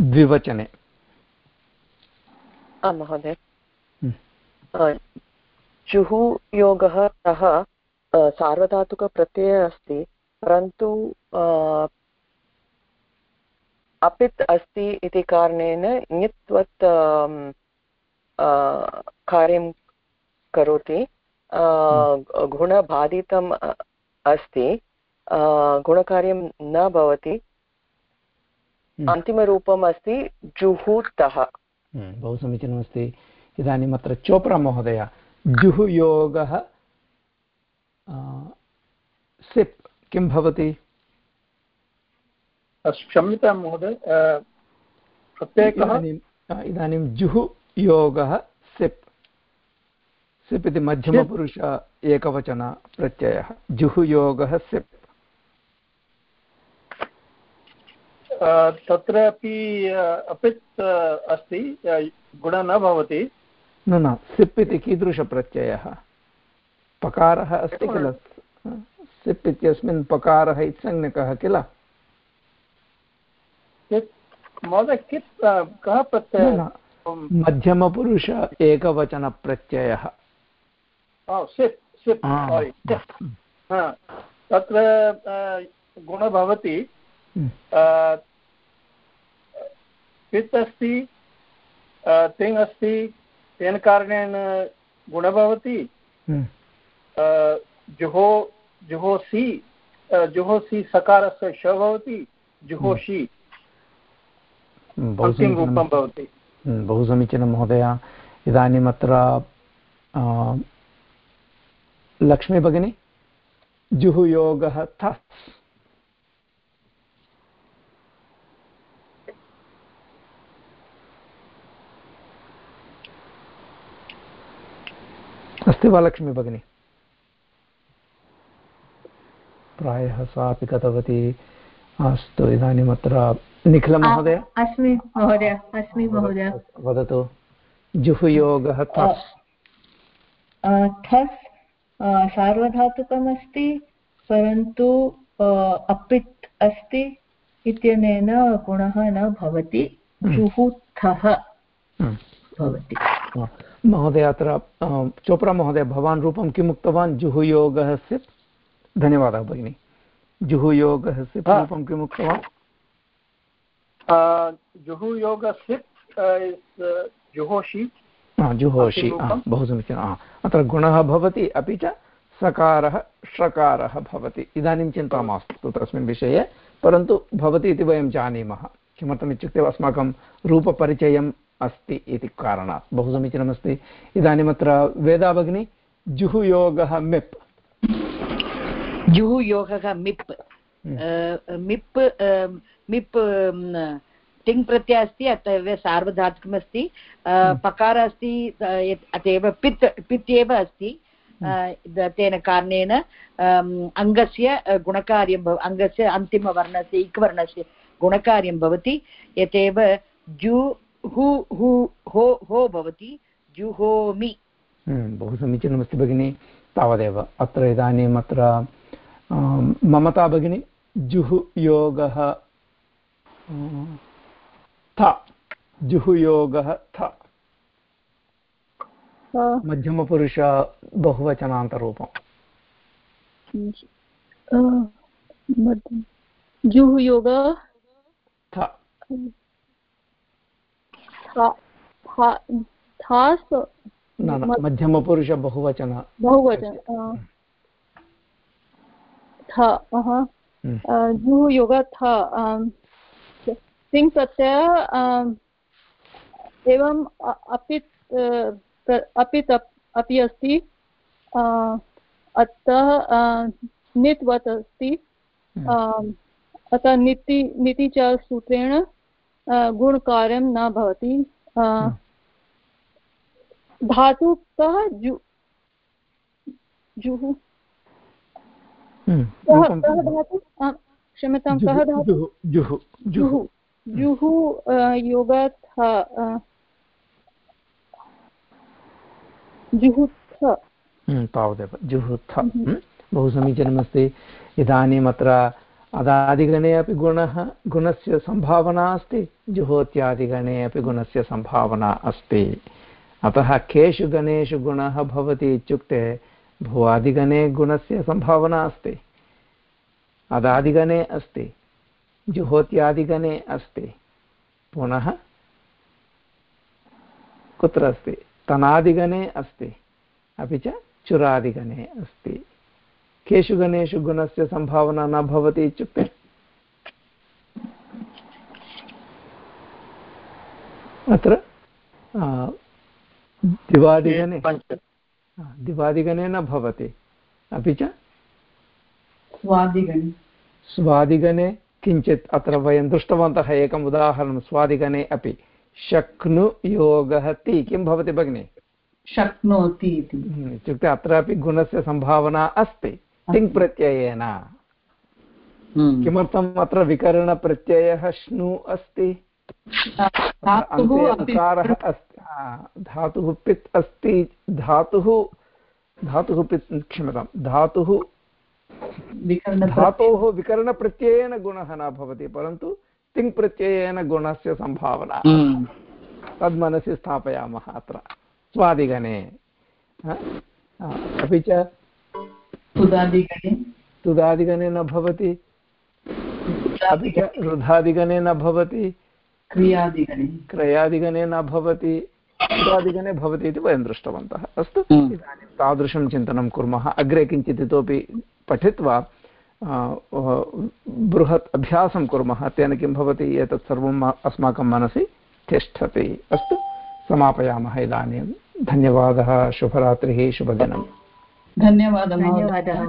द्विवचने। आं महोदय। जुः योगः सः सार्वधातुकप्रत्ययः अस्ति परन्तु अपित् अस्ति इति कारणेन ङित्वत् कार्यं करोति। गुणबाधितम् अस्ति गुणकार्यं न भवति। हम्म। अन्तिमरूपम् अस्ति जुहूतः। हम्म, बहु समीचीनमस्ति। इदानीम् अत्र चोप्रा महोदय जुः योगः सिप् किं भवति? क्षम्यतां महोदय प्रत्येकः इदानीं जुः योगः सिप्। सिप् इति मध्यमपुरुष एकवचनप्रत्ययः जुः योगः सिप्। तत्रापि अपित् अस्ति गुणः न भवति। न न सिप् इति कीदृशप्रत्ययः? पकारः अस्ति किल? सिप् इत्यस्मिन् पकारः इत्संज्ञकः किल? मध्यमपुरुष एकवचनप्रत्ययः। तत्र गुणः भवति हम्म। पित् अस्ति तिङ् अस्ति तेन कारणेन गुणः भवति हम्म। जुहो जुहोसि जुहोसि सकारस्य श भवति जुहोषि अन्तिमरूपं भवति। बहु समीचीनं महोदय। इदानीम् अत्र लक्ष्मी भगिनी जुहुयोगः थस् अस्ति वा लक्ष्मी भगिनी। प्रायः सापि गतवती। अस्तु इदानीम् अत्र निखिलमहोदय अस्मि महोदय अस्मि महोदय। वदतु जुहुयोगः थस् थस् सार्वधातुकमस्ति परन्तु अपित् अस्ति इत्यनेन गुणः न भवति। हम्म। हम्म। भवति। महोदय अत्र चोप्रा महोदय भवान् रूपं किम् उक्तवान्? जुहुयोगः सिप् धन्यवादः भगिनि। जुहुयोगः सिप् रूपं किम् उक्तवान्? जुहुयोग जुहोषि। जुहोषि बहु समीचीनम् अत्र गुणः भवति अपि च सकारः षकारः भवति। इदानीं चिन्ता मास्तु तस्मिन् विषये परन्तु भवति इति वयं जानीमः। किमर्थमित्युक्ते अस्माकं रूपपरिचयम् अस्ति इति कारणात्। बहु समीचीनमस्ति इदानीम् अत्र वेदा भगिनी जुहुयोगः मिप्। जुहुयोगः मिप्। हम्म। मिप् मिप् तिङ् प्रत्यय अस्ति अतः सार्वधातुकमस्ति। हम्म। पकार अस्ति अत एव पित् पित् एव अस्ति। हम्म। तेन कारणेन अङ्गस्य गुणकार्यं भव अङ्गस्य अन्तिमवर्णस्य इक्वर्णस्य गुणकार्यं भवति। यतेव जु हु हु हो हो भवति जुहोमि। हम्म, बहु समीचीनमस्ति भगिनि। तावदेव अत्र इदानीम् अत्र ममता भगिनी जुहु योगः थ। जुहुयोगः थ। मध्यमपुरुष बहुवचनान्तरूपम्। जुहुयोग थ। न न मध्यमपुरुष बहुवचन। बहुवचन थ जुहुयोग थ सिङ् प्रत्यय एवम् अपित् अपित् अपि अस्ति। अतः नित्वत् अस्ति। हम्म। अतः निति निति च सूत्रेण। गुणकार्यं न भवति। हम्म। धातु कः जु जुः? हम्म। कः धातु? क्षम्यतां कः धातु? जुः जुः जुः। योगात् जुहुत्थ। तावदेव। जुहुत्थ। बहु समीचीनमस्ति इदानीम् अत्र अदादिगणे अपि गुणः, गुणस्य सम्भावना अस्ति। जुहोत्यादिगणे अपि गुणस्य सम्भावना अस्ति। अतः केषु गणेषु गुणः भवति इत्युक्ते भुवादिगणे गुणस्य सम्भावना अस्ति। अदादिगणे अस्ति। जुहोत्यादिगणे अस्ति। पुनः कुत्र अस्ति? तनादिगणे अस्ति। अपि च चुरादिगणे अस्ति। केषु गणेषु गुणस्य सम्भावना न भवति इत्युक्ते। अत्र दिवादिगणे दिवादिगणे न भवति। अपि च? स्वादिगणे। स्वादिगणे किञ्चित् अत्र वयं दृष्टवन्तः एकम् उदाहरणं स्वादिगणे अपि। शक्नुयोगः ति। किं भवति भगिनि? शक्नोति इति। इत्युक्ते अत्रापि गुणस्य सम्भावना अस्ति। तिङ् प्रत्ययेन। हम्म। किमर्थम् अत्र विकरणप्रत्ययः श्नु अस्ति? अकारः अस्ति। धातुः पित् अस्ति धातुः धातुः पित् क्षम्यतां धातुः धातोः विकरणप्रत्ययेन गुणः न भवति परन्तु तिङ्प्रत्ययेन गुणस्य सम्भावना। हम्म। तद् मनसि स्थापयामः अत्र। स्वादिगणे। अपि च तुदादिगणे। तुदादिगणे न भवति। अपि च रुधादिगणे न भवति। क्रियादिगणे। क्रयादिगणे न भवति। तुदादिगणे भवति इति वयं दृष्टवन्तः। अस्तु हम्म। इदानीं तादृशं चिन्तनं कुर्मः। अग्रे किञ्चित् इतोपि पठित्वा बृहत् अभ्यासं कुर्मः। तेन किं भवति एतत् सर्वम् अस्माकं मनसि तिष्ठति। अस्तु समापयामः इदानीं। धन्यवादः। शुभरात्रिः शुभदिनम्। धन्यवादः धन्यवादः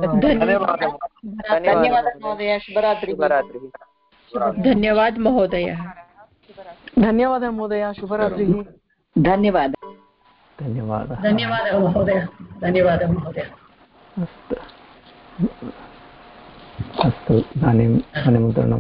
महोदय। शुभरात्रिः। धन्यवाद महोदय। धन्यवादः महोदय। शुभरात्रिः। धन्यवादः। धन्यवादः। धन्यवादः महोदय। धन्यवादः महोदय। अस्तु। अस्तु। इदानीं ध्वनिमुद्रणं